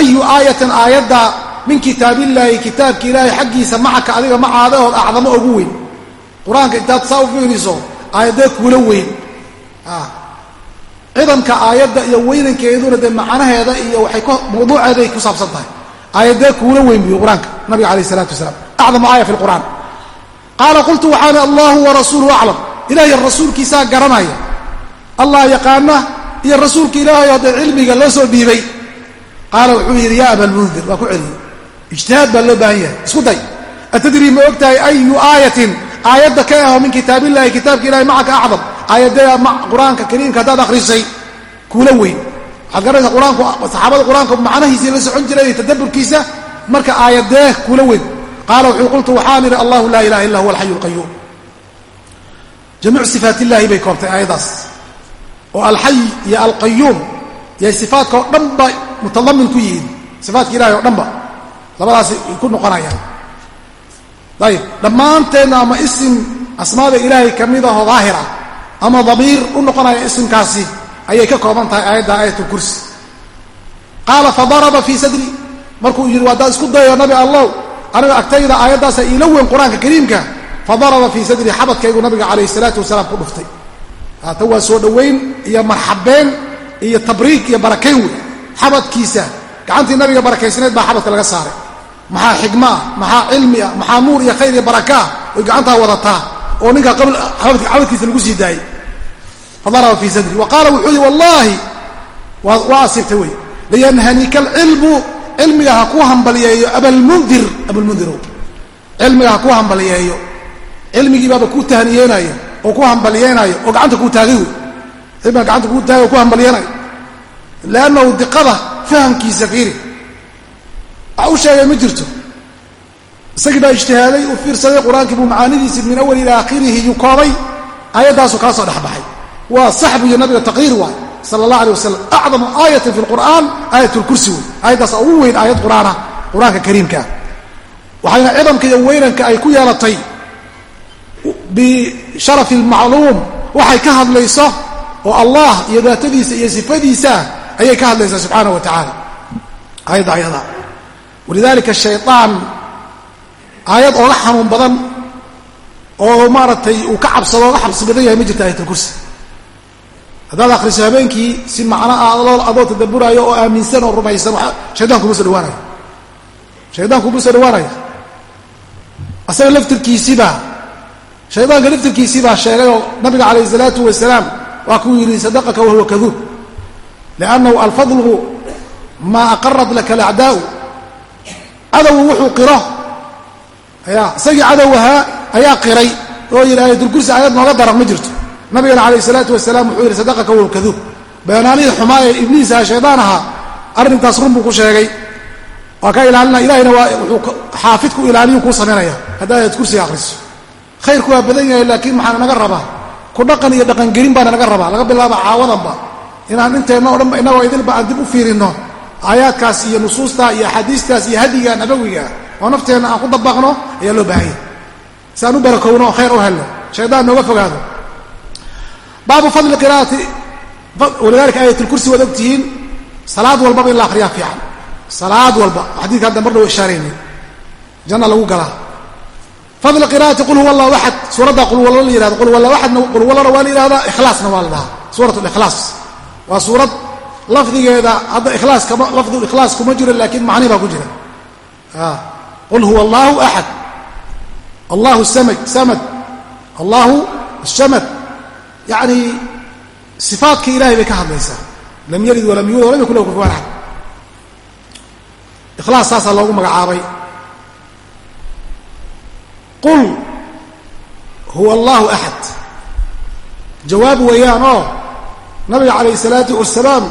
ayu aayatin aayadda min kitaabillaahi kitaabka ilaahay xaggiisa macaka adiga macaadahood acdamo ugu weyn. Qur'aanka intaad saa u fiiriso aayadee kuula weyn. Cidanka aayadda iyo weynankeeduna dee macnaheeda iyo waay mawduuceeday ku saabsan tahay. Aayadee kuula weyn buyu qur'aanka nabiga alayh isalaatu wasalaam. Acdamu aaya fi lqur'aan qaala qultu waxaana allahu warasuuluhu aclam. Ilahiy rasuulkiisaa garanaya. Allah yaqaana iyo rasuulka ilaahay haddee cilmiga loo soo dhiibay. Qaala wuxuu yidhi ijtihaad baa loo baahan yahay. Isku day. Atadrii ma og tahay ayu aayatin? Aayadda ka aho min kitaabillahi kitaabka ilahay macaka acdam aayadee qur'aanka kariimka haddaad akhrisay kuula weyn. Waxaad garanaysa qur'aanku saxaabada qur'aanka macnahiisii la socon jiray iyo tadabburkiisa marka aayadee kuula weyn. Qaala wuxuu qultu waxaan idhi allahu laa ilaha illa huwa alxayu alqayuum jamiicu sifaat illaahi bay koobtay aayaddaas oo alxay iyo alqayuum yay sifaadka oo dhan ba mutadamin ku yihiin. Sifaatka dhanba labadaasi ku noqonayaan. Ayib dhammaanteenna ama isim asmaada ilaahay ka mid aho daahir ah ama damiir u noqonaya isimkaasi ayay ka kooban tahay aayadda aayatulkursi qaala fadaraba fii sadri. Markuu yidhi waaddaad isku dayo nabi allow aniga agtayda aayaddaasa iila weyn qur'aanka kariimka. Fadaraba fii sadri xabadkaygu nabiga calayhi salaatu wasalaam ku dhuftay. Haatan waa soo dhowayn iyo marxabeen iyo tabriik iyo barakayn wey xabadkiisa gacantii nabiga barakaysnayd baa xabadka laga saaray. Maxaa xigma ah maxaa cilmi ah maxaa nuur iyo khayr iyo baraka ah oy gacantaa wadataa oo ninka xabadkiisa lagu sii daayey fadaraba fii sadri. Wa qaala wuxuu yihi wallaahi waa asiibtay wey liyanhanika alcilmu cilmiga ha ku hambaliyeeyo abalmundir abulmundirow cilmiga ha ku hambaliyeeyo. Cilmigii ku tahniyeenayo oo ku hambaliyeenaayo oo gacanta kuu taagay wey cilmiga gacanta kuu taagay oo ku hambaliyeenayo liannahu diqada fahamkiisa fiiri wax u sheegay ma jirto isagii baa ijtihaaday uu fiirsaday qur'aankii buu macaanidiisii min awali ila aakhirihi yukoobay aayaddaasuu kaa soo dhexbaxay waa saxbiyo nabiga taqriir waay sala allah alay wasalam acdamu aayatin fi lqur'aan aayat lkursi wey aayaddaas ugu weyn aayad qur'aana qur'aanka kariimkaa waxayna cidamka iyo weynanka ay ku yeelatay bisharafi lmacluum waxay ka hadlayso oo allah iyo daatadiisa iyo sifadiisa ayay ka hadlaysaa subxaana wa tacaala. Aayadda ayada walidalika shayaan aayad ooga xanuun badan oo maaragtay uu ka cabsado oga xabsi badan yahay ma jirta ayatlkursi haddaad akhriso habeenkii si macno ah adoo tadaburaayo oo aaminsan oo rumaysan shaydan kuma soo dhawaanaya. Shaydaan kuma soo dhawaanaya. Asaga laftirkiisiibaa shaydaanka laftirkiisiibaa sheegay oo nabiga calayh isalaatu wasalaam waa kuu yidhi sadaqaka wahuwa kaduub liannahu alfadlu maa aqarat laka alacdaa'u cadowu wuxuu qiro ayaa isagii cadow ahaa ayaa qiray oo yidhi ayatlkursi aayad nooga daran ma jirto nabigana calayh isalaatu wasalaam wuxuu yidhi sadaqaka wahuwa kaduub beenaalihii xumaa ee ibliis aha shaydaan ahaa arrintaas run buu ku sheegay waa ka ilaalina ilahayna waa wuxuu xaafidku ilaaliyu kuu samaynaya haddaad ayatlkursiga akhriso khayrku waa badan yahay laakiin maxaana naga rabaa ku dhaqan iyo dhaqangelin baana naga rabaa laga bilaaba caawadanba inaan inteenna o dhanba idilba aan dib u fiirinno aayaadkaas iyo nusuustaa iyo axaadiistaas iyo hadiga nabawiga oo nafteenna aan ku dabaqno ayaa loo baahanya si u barakowno khayr u helno. Shaydaan nooga fogaado. Baabu fadli qiraa'ati walidalika aayatulkursi waad ogtihiin salaad walbaba in la akhriyaa fiican. Salaad walba xadiidka hadda mar dhow ishaarayna janna lagu galaa fadli qira'ati qul huwa allahu axad suuradda qul wallo la yihahdo qul walla axadna qul wallona waa la yihahdaa ikhlaasna waa la dhahaa suurat likhlaas waa suurad lafdigeeda hadda ikhlaas kama lafdu ikhlaas kuma jiro laakiin macni baa ku jira. Qul huwa allahu axad allahu samad samad. Allahu samad. Yacni sifaadka ilahay bay ka hadlaysaa. Lam yalid walam yuulad walam yakun lahu kufuwan axad ikhlaas saasaa loogu magacaabay. Qul huwa allahu axad jawaab weeyaan oo nabiga calayh salaatu wasalaam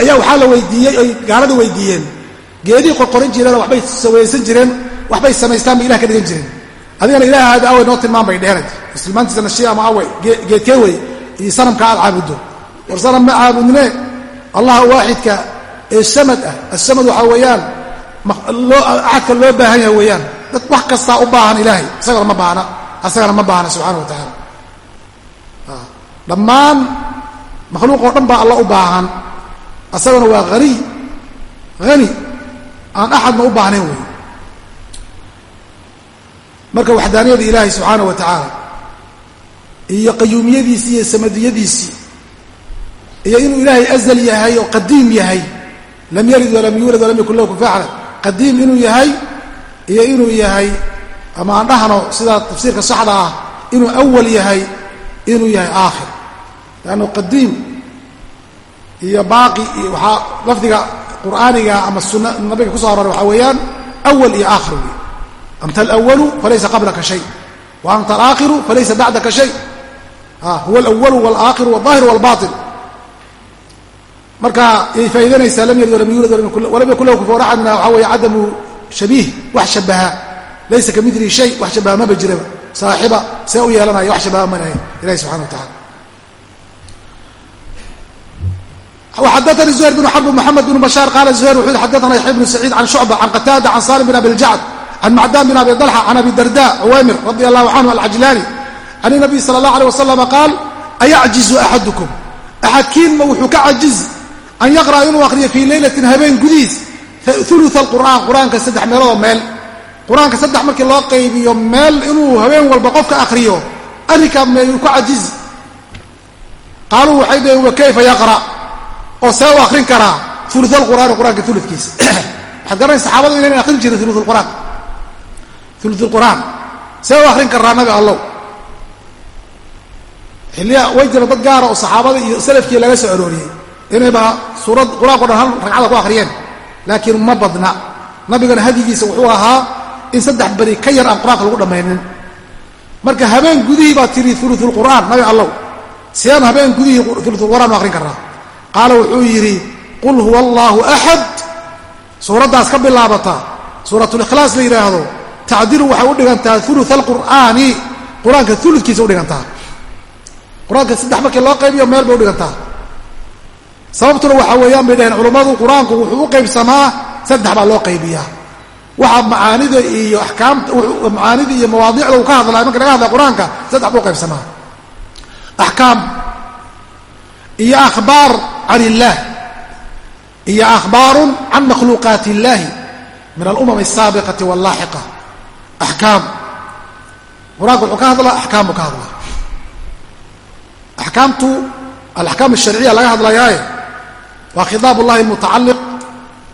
ayaa waxaa la weydiiyey oy gaalada weydiiyeen. Geedii qorqorin jireenoo waxbay sawaysan jireen waxbay samaystaan bay ilah ka dhigan jireen. Adigana ilaahaada awey noo tilmaan bay dheerad. Tilmaantiisana shi ama awey geedkee wey iyo sanamka aad caabuddo war sanam ma caabudne allaha waaxidka ee samad ah asamad waxaa weeyaan axadka loo baahan yahay weeyaan. Dad wax kastaa u baahan ilaahay isagana ma baahna asagana ma baahna subxana wa tacaala dhammaan makhluuq oo dhan baa alla u baahan. Asagana waa hani hani aan axadna u baahnayn wey marka waxdaaniyada ilaahay subxaana wa tacaala iyo qayuumiyadiisii iyo samadiyadiisii iyo inuu ilaahay azal yahay oo qadiim yahay lam yalid walam yuulad walam yakun lahu axad qadiim inuu yahay iyo inuu yahay ama aan dhahno sida tafsiirka saxda ah inuu awal yahay inuu yahay aakhir leannu qadiim iyo baaqi waxaa lafdiga qur'aaniga ama sunna nabiga ku so aroray waxaa weeyaan awal iyo aakhir wey anta alawalu falaysa qablaka shay wa anta alaakhiru falaysa bacdaka shay huwa alawalu walaakhiru walظaahir walbaطin marka yay faa'idanaysaa lam yalid walam yuulad walam yakun lahu kufuwan axadna waxaa weeye cadamu shabiih wax shabaha laysa ka milihi shay wax shabaha maba jiraba saaxiba see u yeelanaya wax shabaha manaya ilahi subxana wa tacala xadanii zuhayr bn xarb muxamed bn bashaar qaala zuhayr wuxuu yidhi xadana yaxya bnu saciid can shucba can qataada can saalim bin abi ljacd can macdaan bin abi dalxa can abi darda cuwaymir radi allahu canhu alcajlaani can inabiy sala allah aleh wasalama qaal ayacjizu axadukum axadkiinma wuxuu ka cajiz an yaqra'a inuu akhriyo fii leylatin habeen gudihiis uluثa alqur'aan qur'aanka saddex meeloodoo meel. Qur'aanka saddex markii loo qaybiyo meel inuu habeen walba qofka akhriyo arrinkaa meeyuu ka cajiz. Qaaluu waxay dhaheen wakayfa yaqra' oo see u akrin karaa ulu alqur'aani qur'aanka uludkiisa waxaad garanaysa saxaabadu inayna akrin jirin ulu qur'aan. Uluulqur'aan see u akrin karaa nabi allow. Xilliya way jira dad gaara oo saxaabada iyo salafkii laga soo arooriyey. Inayba suurad qur'aanko dhan hal ragcada ku akhriyeen. Laakiin ma badna. Nabigana hadigiisa wuxuu ahaa in saddex beri ka yar aan qur'aanka lagu dhammaynin. Marka habeen gudihii baad tiri uluulqur'aan nabi allow. Siaan habeen gudihii uluulqur'aan u akrin karaa qaala wuxuu yidhi qul huwa allaahu axad suuraddaas ka bilaabata suuratulikhlaas la yidhaahdo tacdilu waxay u dhigantaa ulu alqur'aani. Qur'aanka uludkiisa udhigantaa qur'aanka saddex markii loo qaybiyo meel bay udhigantaa sababtuna waxaa weeyaan bay dhaheen culummadu qur'aanku wuxuu u qaybsamaa saddex baa loo qaybiyaa. Waxa macaanida iyo axkaamta macaanida iyo mawaadiicda uu ka hadlaya marka laga hadlaya qur'aanka saddex buu qaybsamaa. Axkaam iyo akhbaar can illaah iyo akhbaarun can makhluuqaati illaahi min alumam asaabiqati wallaaxiqa axkaam qur'aanka wuxuu ka hadlaa axkaam buu ka hadlaa axkaamtu alaxkaam alsharciya laga hadlayaaye waa khitaab ullahi almutacalliq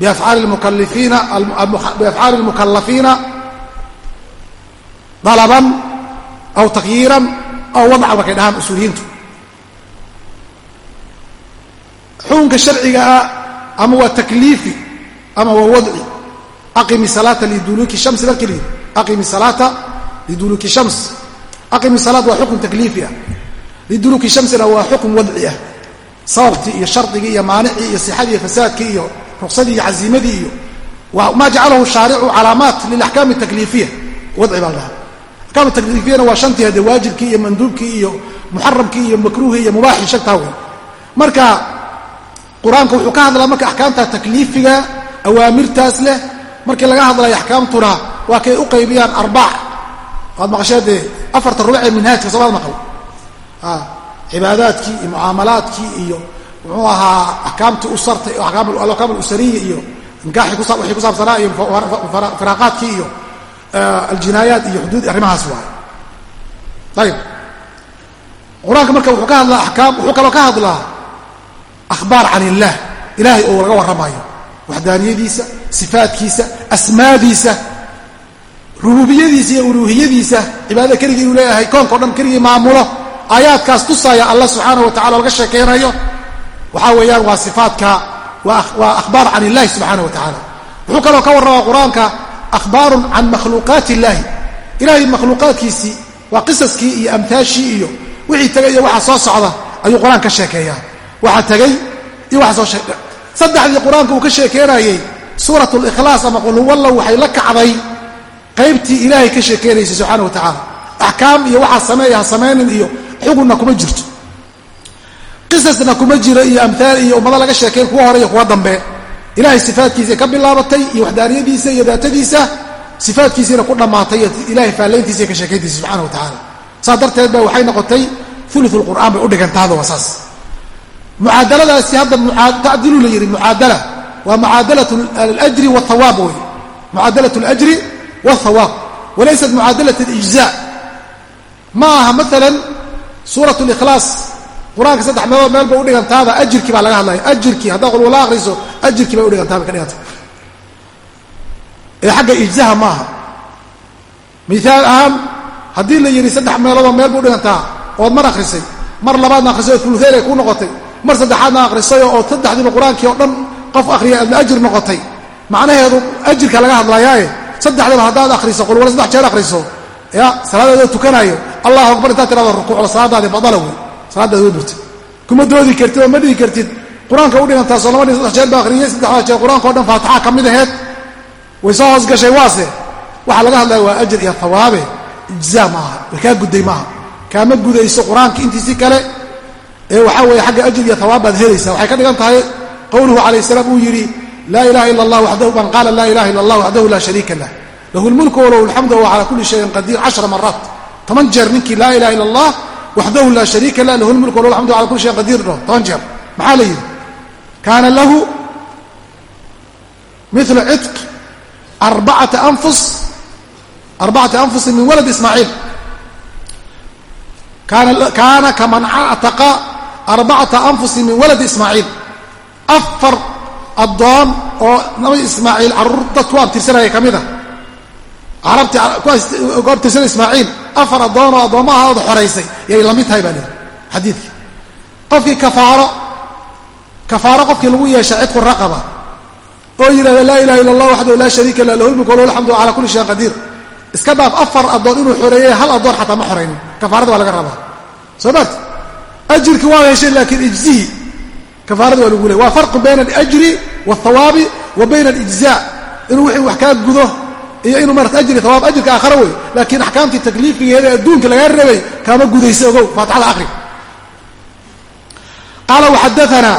biafcaali lmukalifiina biafcaali lmukalafiina dalaban aw takyiiran aw wadcan markay dhahaan usuuliyiintu xukunka sharciga ah ama waa takliifi ama waa wadci. Aqimi salaata liduluuki shamsi markii la yidhi aqimi salaata liduluuki shams. Aqimi salaat waa xukun takliifi ah. Liduluuki shamsina waa xukun wadci ah. Sababtii iyo shardigii iyo maanicii iyo sixadii iyo fasaadkii iyo ruqsadii iyo caziimadii iyo maa jacalahu shaaricu calaamaat lilaxkaam takliifiya wadci baa dhaha axkaam takliifiyana waa shantii hade waajibkii iyo manduubkii iyo muxaramkii iyo makruuhii iyo mubaaxii shantaa wey marka qur'aanka wuxuu ka hadlaa marka axkaamta takliifiga awaamirtaas leh markii laga hadlayo axkaamtuna waa kay u qaybiyaan arbaac waad maqashee dee afarta rubac ee minhaajka soomaad maqal? Cibaadaadkii iyo mucaamalaadkii iyo muxuu ahaa akaamtii usarta akaam usariya iyo nikaaxii ku saabsanaa iyo firaaqaadkii iyo aljinaayaat iyo xuduud arrimahaas waay ayib qur'aanka marka wuxuu ka hadlaa akaam wuxuu kaloo ka hadlaa akhbaar can illaah ilaahay oo laga warramayo waxdaaniyadiisa sifaadkiisa asmaadiisa rububiyadiisa iyo uluuhiyadiisa cibaadada keligii inuu leeyahay koonkao dhan keligii maamulo aayaadkaas tusaaya allah subxaanahu wa tacala laga sheekaynayo waxaa weeyaan waa sifaadka waa akhbaar can illahi subxaana wa tacaala wuxuu kaloo ka warramaa qur'aanka akhbaarun can makhluuqaati illaahi ilahay makhluuqaadkiisii waa qisaskii iyo amtaashii iyo wixii tegay iyo waxa soo socda ayuu qur'aan ka sheekeeyaa waxa tegay iyo waxa soo sheeg saddexdii qur'aanka uu ka sheekeynayey suurat likhlaas ama qulhuwallow waxay la kacday qaybtii ilaahay ka sheekeynaysay subxaana wa tacaala axkaam iyo waxaa sameeya ha samaynin iyo xugunna kuma jirto. Qisasna kuma jiro iyo amhaal iyo ummado laga sheekeyn kuwa hore iyo kuwa dambe. Ilahay sifaadkiisay ka bilaabatay iyo waxdaaniyadiisa iyo daatadiisa sifaadkiisiina ku dhammaatay iyo faallayntiisa ka sheekayntiisa subxana wa tacaala saas darteed ba waxay noqotay ulu lqur'aan bay u dhigantaada waa saas mucaadaladaasi hadda tacdilu la yidhi mucaadala waa mucaadalat aljri wthawaab wey mucaadalat اljri wاthawaab walaysat mucaadalat اlijza ma aha maalan suurat likhlaas qur-aanka saddex meelood meel bay udhigantaaba ajirkii baa laga hadlaya ajirkii haddaa qulwala akriso ajirkii bay udhigantaa bay ka dhiganta ee xagga ijzaha ma aha miaal ahaan haddii la yidhi saddex meeloodoo meel bay udhigantaa ood mar akhrisay mar labaadna akhrisay oo uluheel ay ku noqotay mar saddexaadna akhrisayo oo saddexdiiba qur'aankii oo dhan qof akhriya aadna ajir noqotay. Macnaheedu ajirka laga hadlayaaye saddexdaba haddaad akhriso qulwala saddex jeer akhriso. Ya salaadeedoo tukanaayo allahu akbar intaad tirada rukuucda salaadaadi badala wey. Salaadaadi way kuma doodi kartid oo ma dhihi kartid qur'aanka u dhigantaa soo lama dhin saddex jeer baa akhriyey saddexdaa jeer qur'aanka o dhan faatixa ka mid aheed. Way soo hoos gashay waase waxaa laga hadlaya waa ajir iyo hawaabe ijzaa ma way kaa gudday maaha. Kaama gudayso qur'aanka intiisi kale ee waxaa weeye xagga ajir iyo hawaab baad helaysaa. Waxay ka dhigan tahay qowluhu calayh salaam uu yidhi laa ilaha ila allah waxdahu man qaala laa ilaha illa allah waxdahu laa shariika lah. Lahu lmulku walahu alxamdu wahuwa cala kulli shayin qadiir cashra maraat toban jeer ninkii laa ilaha illa allah waxdahu laa shariika lah lahu lmulku walahu alxamdu cala kulli shayin qadiir dhaho toban jeer. Maxaa la yidhi? Kaana lahu milu cidq arbacata anfus arbacati anfusin min walad ismaaciil kaana kaman actaqa arbacata anfusin min waladi ismaaciil. Afar addoon oo nabi ismaaciil carruur dad ku abtirsanaya ka mid a carabtii ku abtirsana ismaaciil afar addoon oo addoommahaooda xoraysay yay la mid tahay baa lihi xadiidkii qofkii kafaaro kafaaro qofkii lagu yeesha cidku raqaba oo yidhahda laa ilaha illa allah waxdahu laa shariika lah lahu lmulku walahu alxamdu calaa kulli shayin qadiir. Iska dhaaf afar addoon inuu xoreeyey hal ajirkii waa heshay laakiin ijzihii kafaarada waa lagu leey waa farqu bayna aljri wاthawaabi wa bayna alijza inuu wixii wax kaa gudo iyo inuu marata ajri hawaab ajirka aakhara wey laakiin axkaamtii takliifkigeeda adduunka lagaa rabay kaama gudaysa ogow faatixada akhri qaala waxadaana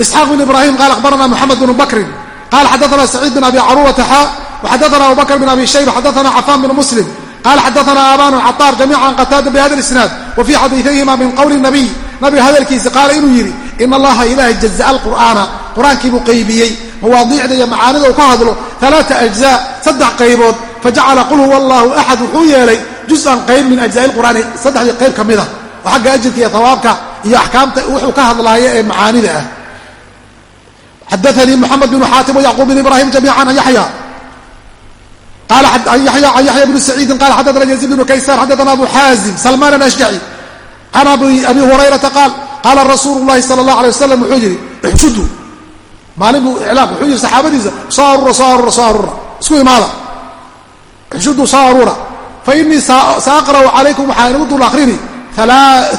isxaaq bn ibrahim qaala akhbarana moxamed bnu bakrin qala xadaana saciid bin abi caruwata xa waxadaana abu bakr bin abi shayba xadaana cafaan bn muslim qala xadaana aabanu caطaar jamiica qataada bihada isnaad wa fii xadiiayhima min qowli nabiy nabiga hadalkiisa qaala inuu yidhi in allaha ilahay jazaa alqur'aana. Qur'aankiibuu qaybiyey mawaadiicda iyo macaanida uu ka hadlo alaaa ajza saddex qaybood. Fajacala qul huwa allahu axad wuxuu yeelay juزan qayb min ajzaai lqur'aani saddexdii qayb ka mid ah. Oo xagga ajirka iyo hawaabka iyo axkaamta wuxuu ka hadlaayo ee macaanida ah. Xadaanii moxamed bnu xaatim wayacquub bin ibrahim jamiica an yaya an yaya bnu saciidin. Qala xadana yaziid bnu kaysaan xadana abu xaazim salmaan alashjaci can abi hurayrata qaal qaala rasuulu llahi sala allah alay wasalam wuxuu yidhi ixshudu maalin buu iclaam wuxuu yidhi saxaabadiisa soo arura soo arura soo arura isku imaada ixshudu soo arura fa inii saaqra'u calaykum waxaa inagu dul akrini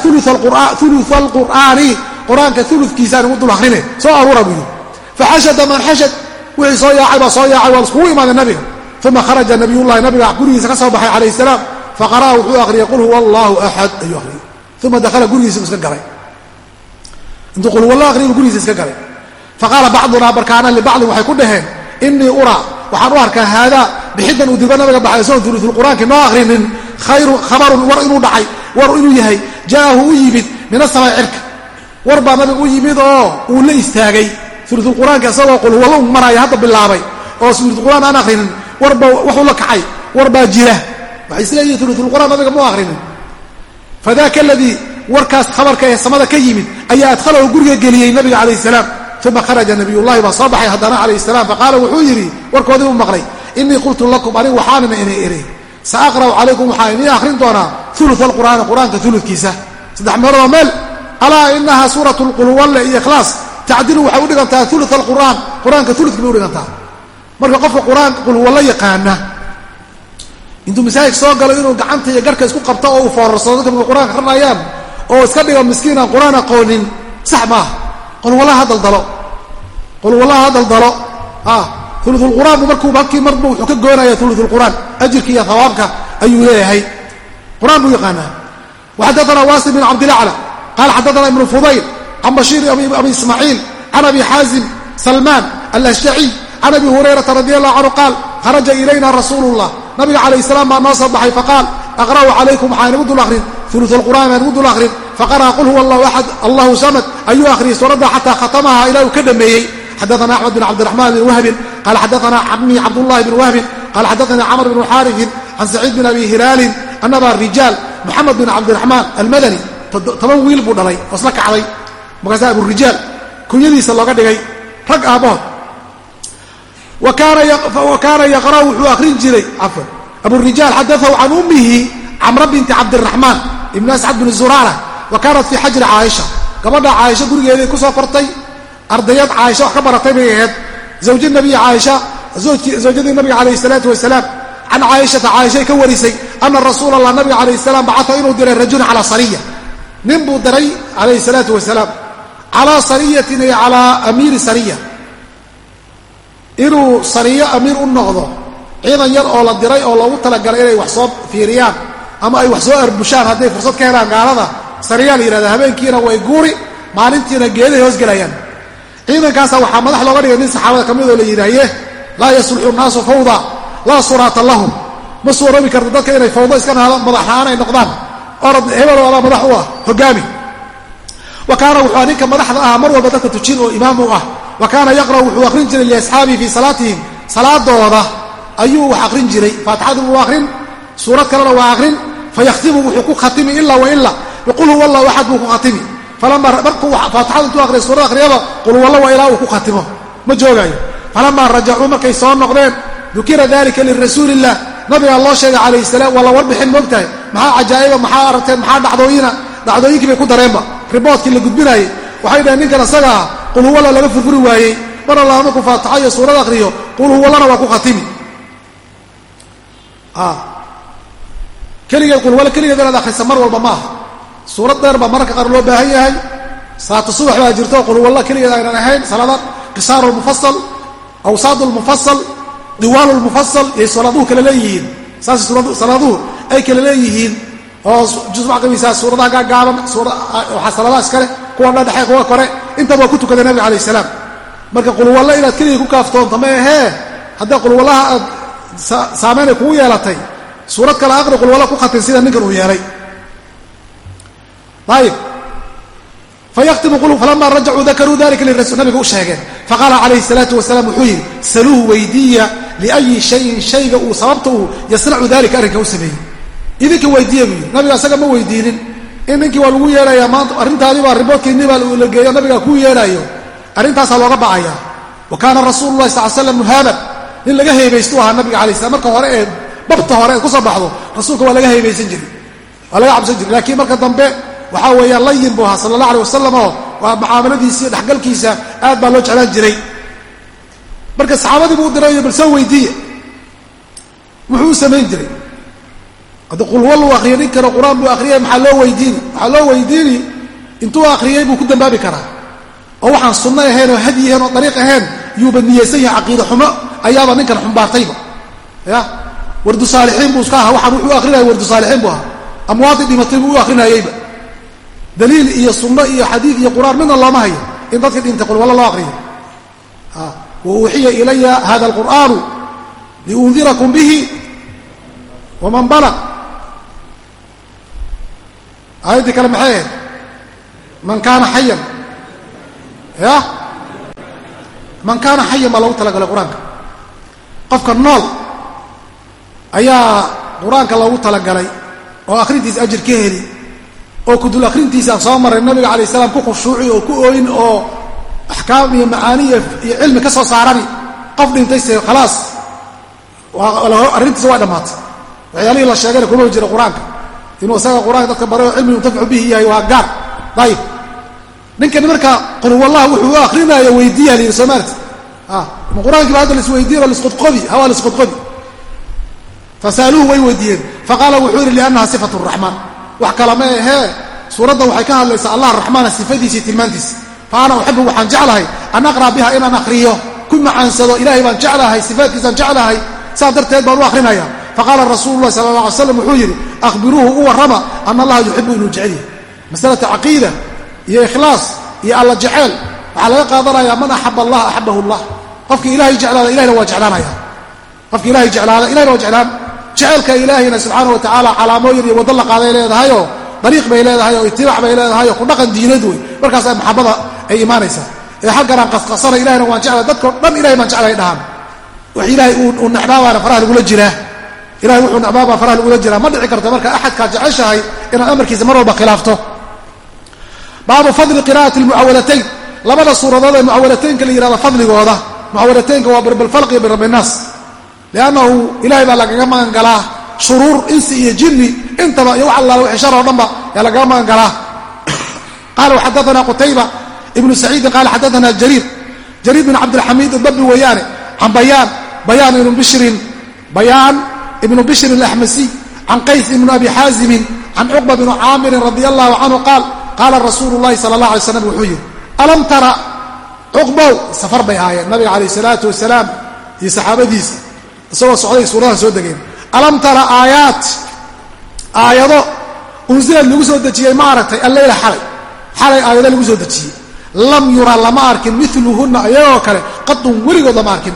ulu alqur'aani qur'aanka uludkiisaan igu dul akrine soo arura buu yidhi faxashada man xashad wixii soo yaacay baa soo yaacay waa iskugu imaaday nabiga uma kharaja nabiyullahi nabiga gurigiisa ka soo baxay calayh salaam faqara'a wuxuu akhriyay qul huwa allahu axad ayuu akhriyay uma dakhala gurigiisa iska galay. gurigiisa iska galay. faqaala bacdunaa barkaana libacdin waxay ku dhaheen inii uraa waxaan u arkaa haadaa bixidan uu dirba nabiga baxay soon ulusulqur'aanki noo akhrinin khabarun war inuu dhacay war inuu yahay jaa'ahu u yimid min asamaa'i cirka war baa nabiga u yimid oo uu la istaagay ulusulqur'aanka isagoo qul huwa maraya hadda bilaabay oo ulusulqur'aan aan akhrinin warba waxuu la kacay war jira waxay isleeyihin ulusulqur'aan nabiga mu akhrinin fadaka aladii warkaas khabarka ee samada ka yimid ayaa adhalahu guriga geliyey nabiga calayh salaam uma kharaja nabiyullahi baa soo baxay haddana calayh salaam faqaala wuxuu yidhi warkoodii buu maqlay inii qultu lakum anigu waxaanina inay iri sa aqra'u calaykum waxaa inii akhrin doonaa ulu alqur'aani qur'aanka uludkiisa saddex meeloodoo meel alaa inaha suurat lqulwalle iyo ikhlaas tacdilu waxay u dhigantaa ulu alqur'aan qur'aanka uludkii bay u dhigantaa marka qofka qulwallo yaqaana intuu masaajid soo galo inuu gacanta iyo garhka isku qabto oo uu foorarsado dadka marka qur'anka akrinayaan oo iska dhiga miskiin aan qur'aan aqoonin sax maaha qulwallaha daldalo qulwallaha ha daldalo uluulqur'aan bu markuu halkii marba wuxuu ka goonaya uluulqur'aan ajirka iyo hawaabka ayuu leeyahay. Qur'aan buu yaqaanaa. Waxadaana waasil bin cabdilacla qaala xadaana ibnu fudayl can bashiir abi ismaaciil can abi xaazim salmaan alashjaciy can abi hurayrata radi allahu canhu qaal kharaja ilayna rasuulu llah nabiga calayh salaam baa noo soo baxay faqaal aqra'u calaykum waxaa inagu dul akhrin ulu alqur'aan baa inagu dul akhrin. Faqara'a qul huwa allahu axad allahu samad. Ayuu akhriyey suuradda xataa khatamaha ilaa uu ka dhameeyey. Xadaana axmed bin cabdiraxmaan bin wahbin qala xadaana cabni cabdullahi bin wahbin qala xadaana camr bn xaariثin can saciid bin abi hilaalin anaba rijaal moxamed bin cabdiraxmaan almadani. Toban wiil buu dhalay oo isla kacday. Markaasa aburijaal kunyadiisa looga dhigay rag aabbahood kaana yaqra'u wuxuu akhrin jiray cafwan aburijaal xadaahu can ummihi camra binti cabdiraxmaan ibn ascad bin zuraara wa kaanat xajri caaisha. Gabadha caaisha gurigeeday ku soo kortay ardayad caaisha wax ka baratay bay ahayd. Zawji nabiy caaisha zawjadii nabiga calayhi salaatu wasalaam can caaishata caaishay ka warisay ana rasuul allah nabiga calayhi salaam bacata inuu diray rajulan calaa sariya. Nin buu diray calayhi salaatu wasalaam calaa sariyatin ay calaa amiiri sariya inuu sariyo amiir u noqdo ciidan yar oo la diray oo loogu talagalay inay wax soo fiiriyaan ama ay wax soo arbushaan hadday fursad ka helaan gaalada sariyaa la yihahda habeenkiina way guuri maalintiina geedahay hoosgelayaan ciidankaasa waxaa madax looga dhigay nin saxaabada ka mid oo la yidhaaye laa yasluxu nnaasu fawda laa suraata lahum ma suuroobi karta dadka inay fawdo iska madaxla-aan ay noqdaan. Orad hebel walaa madax u ah hogaami. Wa kaana wuxuu ninka madaxda ahaa mar walba dadka tujin oo imaam u ah wa kaana yaqra'u wuxuu akhrin jiray liasxaabihi fii salaatihim. Salaadooda ayuu wax akhrin jiray. Faatixadii buu akhrin suurad kalena waa akrin. Fayakhtimu wuxuu ku khatimi wa ila biqul huwa allahu axad buu ku khatimi. Falamaa markuu faatixada intuu akriya suurad akhriyaba qul huwa allah waa ilaa uu ku khatimo. Ma joogaayo. Falamaa rajacuu markay soo noqdeen dukira dalika lirasuuli illah nabigaa loo sheegay calayh salaam waa la warbixin moogtahay maxaa cajaa'iba maxaa aragteen maxaa dhacdooyina? Dhacdooyinkii qul huwalla laga furfuri waayey mar allah markuu faatixo iyo suurad akhriyo qul huwallana waa ku khatimi. Keligeed qulwalla keligeed inaad akhrisa mar walba ma aha suurad dheer baa mararka qaar loo baahan yahay. Salaata subax baa jirto qulwalla keligeed aynan ahayn salaada qisaaru lmufasal awsaad lmufasal diwaan lmufasal yay salaaduhu kale leeyihiin. Saas salaaduhu ay kale leeyihiin. Oo jusmac qamiisaa suuradaha gaagaaban waxaa salaadaha iskale kuwa dhadhexe kuwa kore intaba waa ku tukada nabiga alayh salaam. Marka qulwalla inaad keligii ku kaaftoonto ma ahee? Haddii qulwallaha aad saamaynay kugu yeelatay suurad kale aqri qulwalla ku khatin sida ninkan uu yeelay. Ayib falama rajacuu dakaruu dalika nabiga u sheegeen faqaala calayhi salaatu wasalaam wuxuu yidhi saluuhu weydiiya liayi shayin shayga uu sababta uu yasnacu dalika arrinka u sameeyey. Idinka weydiiya buu yidhi nabiga asaga ma weydiinin in ninkii waa lagu yeedhayaa maanta arrintaadii baa riboodkiinii baa la geeyo nabiga kuu yeedhaayo arrintaasaa looga bacaya. Wa kaana rasuulu sal slam muhaaban nin laga heebaystu ahaa nabiga alay slam marka hore ee babta hore eed ku soo baxdo rasuulka waa laga heebaysan jiri waa laga cabsan jiri laakiin marka dambe waxaa weeyaan layin buu ahaa sala allah alay wasalam oo waa mucaamaladiisa iyo dhexgalkiisa aad baa loo jeclaan jiray. Marka saxaabadii buu u dirayo bal soo weydiiya muxuu u samayn jiray haddi qulwal uu akriya nin kale qur'aan buu akhriyay maxaa loo weydiini waxaa loo weydiini? Intuu akhriyey buu ku dambaabi karaa. Oo waxaan sunno ahayn oo hadi ahayn oo dariiq ahayn yuuba niyeysan yahay caqiida xumo ayaaba ninkan xumbaartayba ya? Wardu saalixiin buu iska ahaa waxaan wuxuu akrinaya wardu saalixiin buu ahaa. Amwaadi dhimatay buu u akrinayeyba daliil iyo sunno iyo xadiid iyo qur'aan midna looma hayo. In dadka dhintay qulwallo loo akriyo wa uuxiya ilaya hada alqur'aanu liundirakum bihi waman balaq aayaddii kale maxay? Ahayd man kaana xayan ya? Man kaana xayan baa loogu talagalay qur'aanka. Qofka nool ayaa qur'aanka loogu talagalay oo akhrintiisa ajir ka heli oo kudul akhrintiisa aan soo maray nabiga alay salaam ku khushuuci oo ku ooyin oo axkaam iyo macaani iyo cilmi ka soo saarani. Qof dhintayse khalaas. Arrintiisa waa dhammaatay. Waxyaalihii la sheegayna kuma jira qur'aanka inuu isaga qur'aanka dadka baray oo cilmi muntaficu bihi yahay waa gaar. Dayib. Ninkani marka qulwallaha wuxuu u akrinaya weydiiya la yidhi soomaalita ma qur'aankiiba hadda laisweydiin oo lisqodqodi hawaa lisqodqodi fasaaluuhu way weydiiyeen. Faqaala wuxuu yidhi liannaha sifat raxmaan. Wax kala ma ahee suuraddan waxay ka hadlaysaa allah raxmaana sifadiisii tilmaantiisa fa ana uxibu waxaan jeclahay an aqra' biha inaan akhriyo. Ku macaansado ilahay baan jeclahay sifaatkiisaan jeclahay. Saas darteed baan u akrinaya faqaala rasuulu lahi sala alla alay slam wuxuu yidhi akhbiruuhu u warrama ana allaha yuxibu inuu jecel yahay masalata caqiida iyo ikhlaas iyo alla jeceel waxaa laga qaadanaya man axaba allah axabahu allah qofkii ilahay jeclaada ilahina waa jeclaanaya qofki ilahay jeclaada ilahina waa jeclaan jeceelka ilaahayna subxaana wa tacaala calaamooyin iyo waddo la qaaday leedahayoo dariiq bay leedahay oo itibaac bay leedahay oo ku dhaqan diineed wey markaasa maxabada ay imaanaysaa ee halkanaan qasqasana ilahina waan jeclay dadkao dhan ilahay baan jeclay dhahaan wax ilaahay uu necbaabaana faraha lagula jiraa ilahay wuxuu necbaabaa faraha lagula jiraa. Ma dhici karto marka axadkaad jeceshahay inaad amarkiisa mar walba khilaafto. Baabu fadli qira'ati lmucawalatayn labada suuradood ee mucawalataynka la yihahdo fadligooda. Mucawalataynka waa birbilfalq iyo birabinaas liannahu ilahay baa lagaga magan galaa shuruur insi iyo jinni. Intaba iyo wax allaala wixii shar oo dhanba yaa lagaga magan galaa qala xadaana qutayba ibnu saciidin qala xadaana jariir. Jariir bin cabdilxamiid idbabi weeyaane. Can bayaan. Bayaan ibnu bishrin. Bayaan ibnu bishrin alaxmasiy can qays ibnu abi xaazimin can cuqba bni caamirin radi allahu canhu qaal qaala rasuulu llahi sala allah alay slam wuxuu yidhi alam tara? Cuqbow safar bay ahaayeen nabiga calayh salaatu wasalaam iyo saxaabadiisa isagoo socday suuradaha soo degeen. Alam tara aayaat? Aayado unsilad lagu soo dejiyey ma aragtay alleyla xalay. Xalay aayado lagu soo dejiyey. Lam yura lama arkin miluhunna ayagoo kale qadun weligood lama arkin.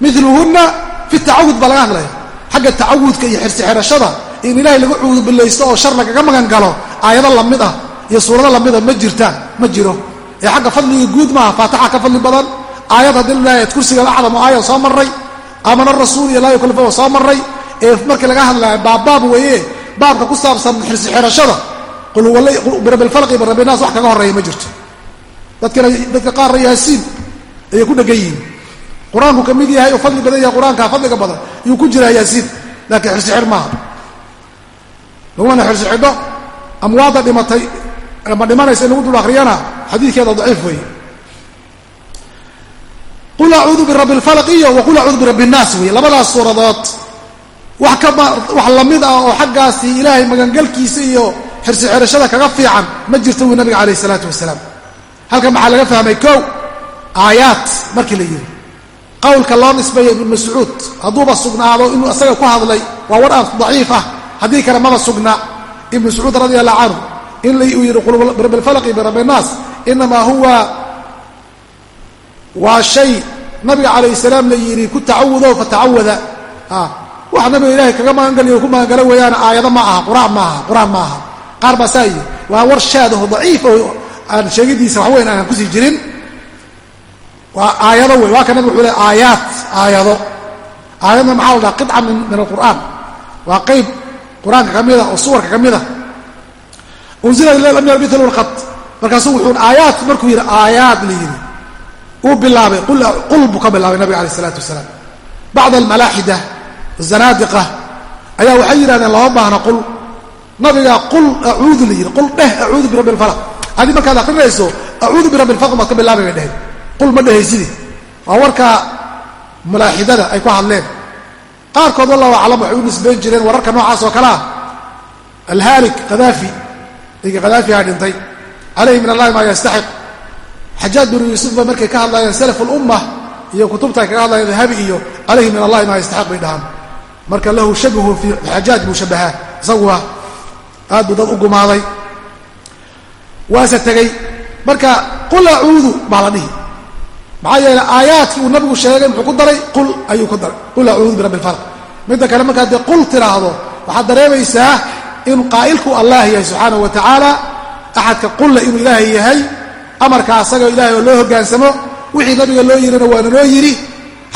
Miluhunna fi tacawud baa laga hadlaya xagga tacawudka iyo xirsixirashada in ilaahay lagu cuudubillaysto oo shar lagaga magan galo aayado la mid ah iyo suurado lamida ma jirtaan ma jiro. Ee xagga fadliga guud maaha faataxa ka fadli badan aayad haddii laayaad kursiga acdamo aaya soo marray aamana rasuul iyo laa yukallifa soo marray ee markii laga hadlaya baabbaab weeye baabka ku saabsan xirsi xirashada birabilfalq iyo birabinaas wax kaga horreeya ma jirto. Dadkana dadka qaarna yaasiin ayay ku dhegan yihiin qur'aanku ka mid yahay oo fadli badan yahay qur'aanka fadliga badan yuu ku jiraa yaasiin laakiin xirsi xir maaha. Lagumana xirsi xidho amwaadda dhimatay ama dhimanaysa in lagu dul akriyana xadiidkeeda daciif weeye. Qul acuudu birabbi lfalq iyo wa acuudu birabbi nnaas weeye. Labadaas suuradood wax ka wax la mid ah oo xaggaasi ilaahay magangalkiisa iyo xirsi xirashada kaga fiican ma jirto wuu nabiga calayh isalaatu wasalaam. Halkan maxaa laga fahmay? Kow aayaat markii la yidhi qowlka loo nisbeeyo ibnu mascuud hadduuba sugnaado inuu isaga ku hadlay waa war aan daciif ah. Haddii kale maba sugna. Ibnu mascuud radi allahu canhu in uu yidhi birabbilfalqi birabbi nnaas inamaa huwa waa shay nabiga calayh salaam la yidhi ku tacawudo fatacawada wax nabiga ilaahay kaga magangaliyo ku magangalo weeyaan aayado ma aha quraan maaha qur'aan ma aha. Qaar baa saa yidhi waa war shaadaho daciif oo aan sheegidiisa wax weyn aanan ku sii jirin waa aayado wey waa ka nabig wuxuu le aayaat aayado. Aayadna maxaa la dhaha qica min alqur'aan. Waa qeyb qur'aanka ka mida oo suwarka ka mida unzila lam yalbitu lqad markaasuu wuxuu aayaat markuu yidhi aayaad la yidhi. Uu bilaabay qul buu ka bilaabay nabiga alayh isalaatu wasalaam. Bacda almalaaxida zanaadiqa ayaa waxay yidhahdeen lama baahna qul nabiga qul acuudu la yidhi. Qul dheh acuudu birabbi lfalaq haddii markaad akrinayso acuudu birabbi lfalq baad ka bilaabay bay dheheen qul ma dhehaysidi waa warka malaaxidada ay ku hadleen. Qaarkood wallahu aclam waxay u nisbayn jireen wararka noocaas oo kale ah. Alhaalik khadaafi ninkii khadaafiha dhintay. Calayhi min allahi maa yastaxiq. Xajaaj binu yuusuf ba markay ka hadlayeen salaf lumma iyo kutubta ay kaga hadlayeen dahabi iyo calayhi min allahi maa yastaxiq bay dhahaan. Marka lahu shabahu fi xajaaj buu shabahaa isaguwa aad buu dad u gumaaday. Waase tegey marka qul acuudu baa la dhihi maxaa yeele aayaadkii uu nabigu sheegay muxuu ku daray qul ayuu ku daray. Qul acuudu birabbi lfalq midda kale markaad dee qul tiraahdo waxaad dareemaysaa in qaa'ilku allah yahay subxaanahu wa tacaala axadka qulla inuu ilaahay yahay amarka asaga ilahay oo loo hogaansamo wixii nabiga loo yirina waana loo yidhi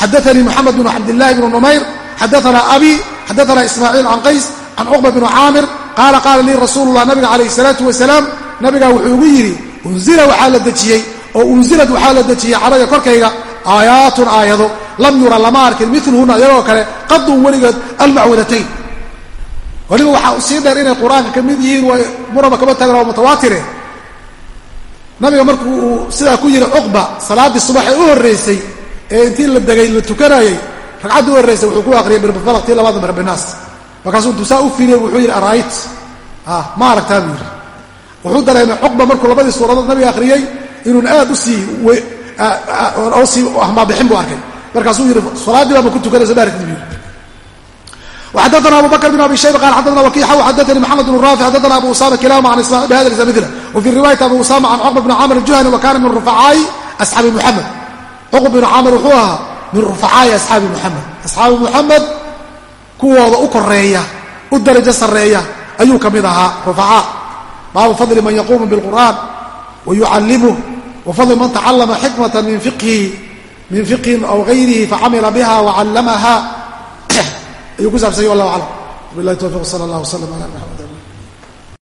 xadaanii moxamed bnu cabdillahi bnu numayr xadaanaa abi xadaanaa ismaaciil can qays can cuqba bnu caamir qaala qaala lii rasuulullah nabiga calayh salaatu wasalaam nabigaa wuxuu igu yidhi unzila waxaa la dejiyey oo unzilad waxaa la dejiyey calaya korkayga aayaatun aayado. Lam yura lama arkin miluhuna iyagoo kale qadun weligood almacwadatayn weliba waxaa sii dheer inay qur'aanka ka mid yihiin way muraba kama tagan oo mutawaatire nabiga markuu uu sidaa ku yidhi cuqba salaaddii subax ee u horraysay ee intii la degay la tukanayey ragcaddii u horraysay wuxuu ku aqriyay birbifalaq tii labaada birbinaas markaasuu intuu saa u fiiriyey wuxuu yidhi ara'ayt. Ma aragtaa buu yidhi. Wuxuu dareemay cuqba markuu labadii suuradood nabiga akhriyey inuun aad usiiosii ambaabixin bu arkay. Markaasuu yidhi salaaddii baama ku tukanaysa baarkdib yidhi. Xadana abu bakr bn abi shayb qal xadana wakiix xadanii mxamed bn raafi xadana abu usama kilama bhada mil wfii riwaayati abu usama can cuqba bn camr juhani wa kana min rufacaai asxaabi muxamed cuqb bn camr wuxuu ahaa min rufacaai asxaabi muxamed asxaabi muxamed kuwooda u koreeya u darajo sareeya ayuu ka mid ahaa rufaca baabu fadli man yaquumu bilqur'an wayucallimh wafadli man tacalama xikmata min fiqhin aw gayrihi facamila biha wacallamaha ayuu ku saabsanya wallah aclam wabilahi towfiq sala allah wslam ala maxamed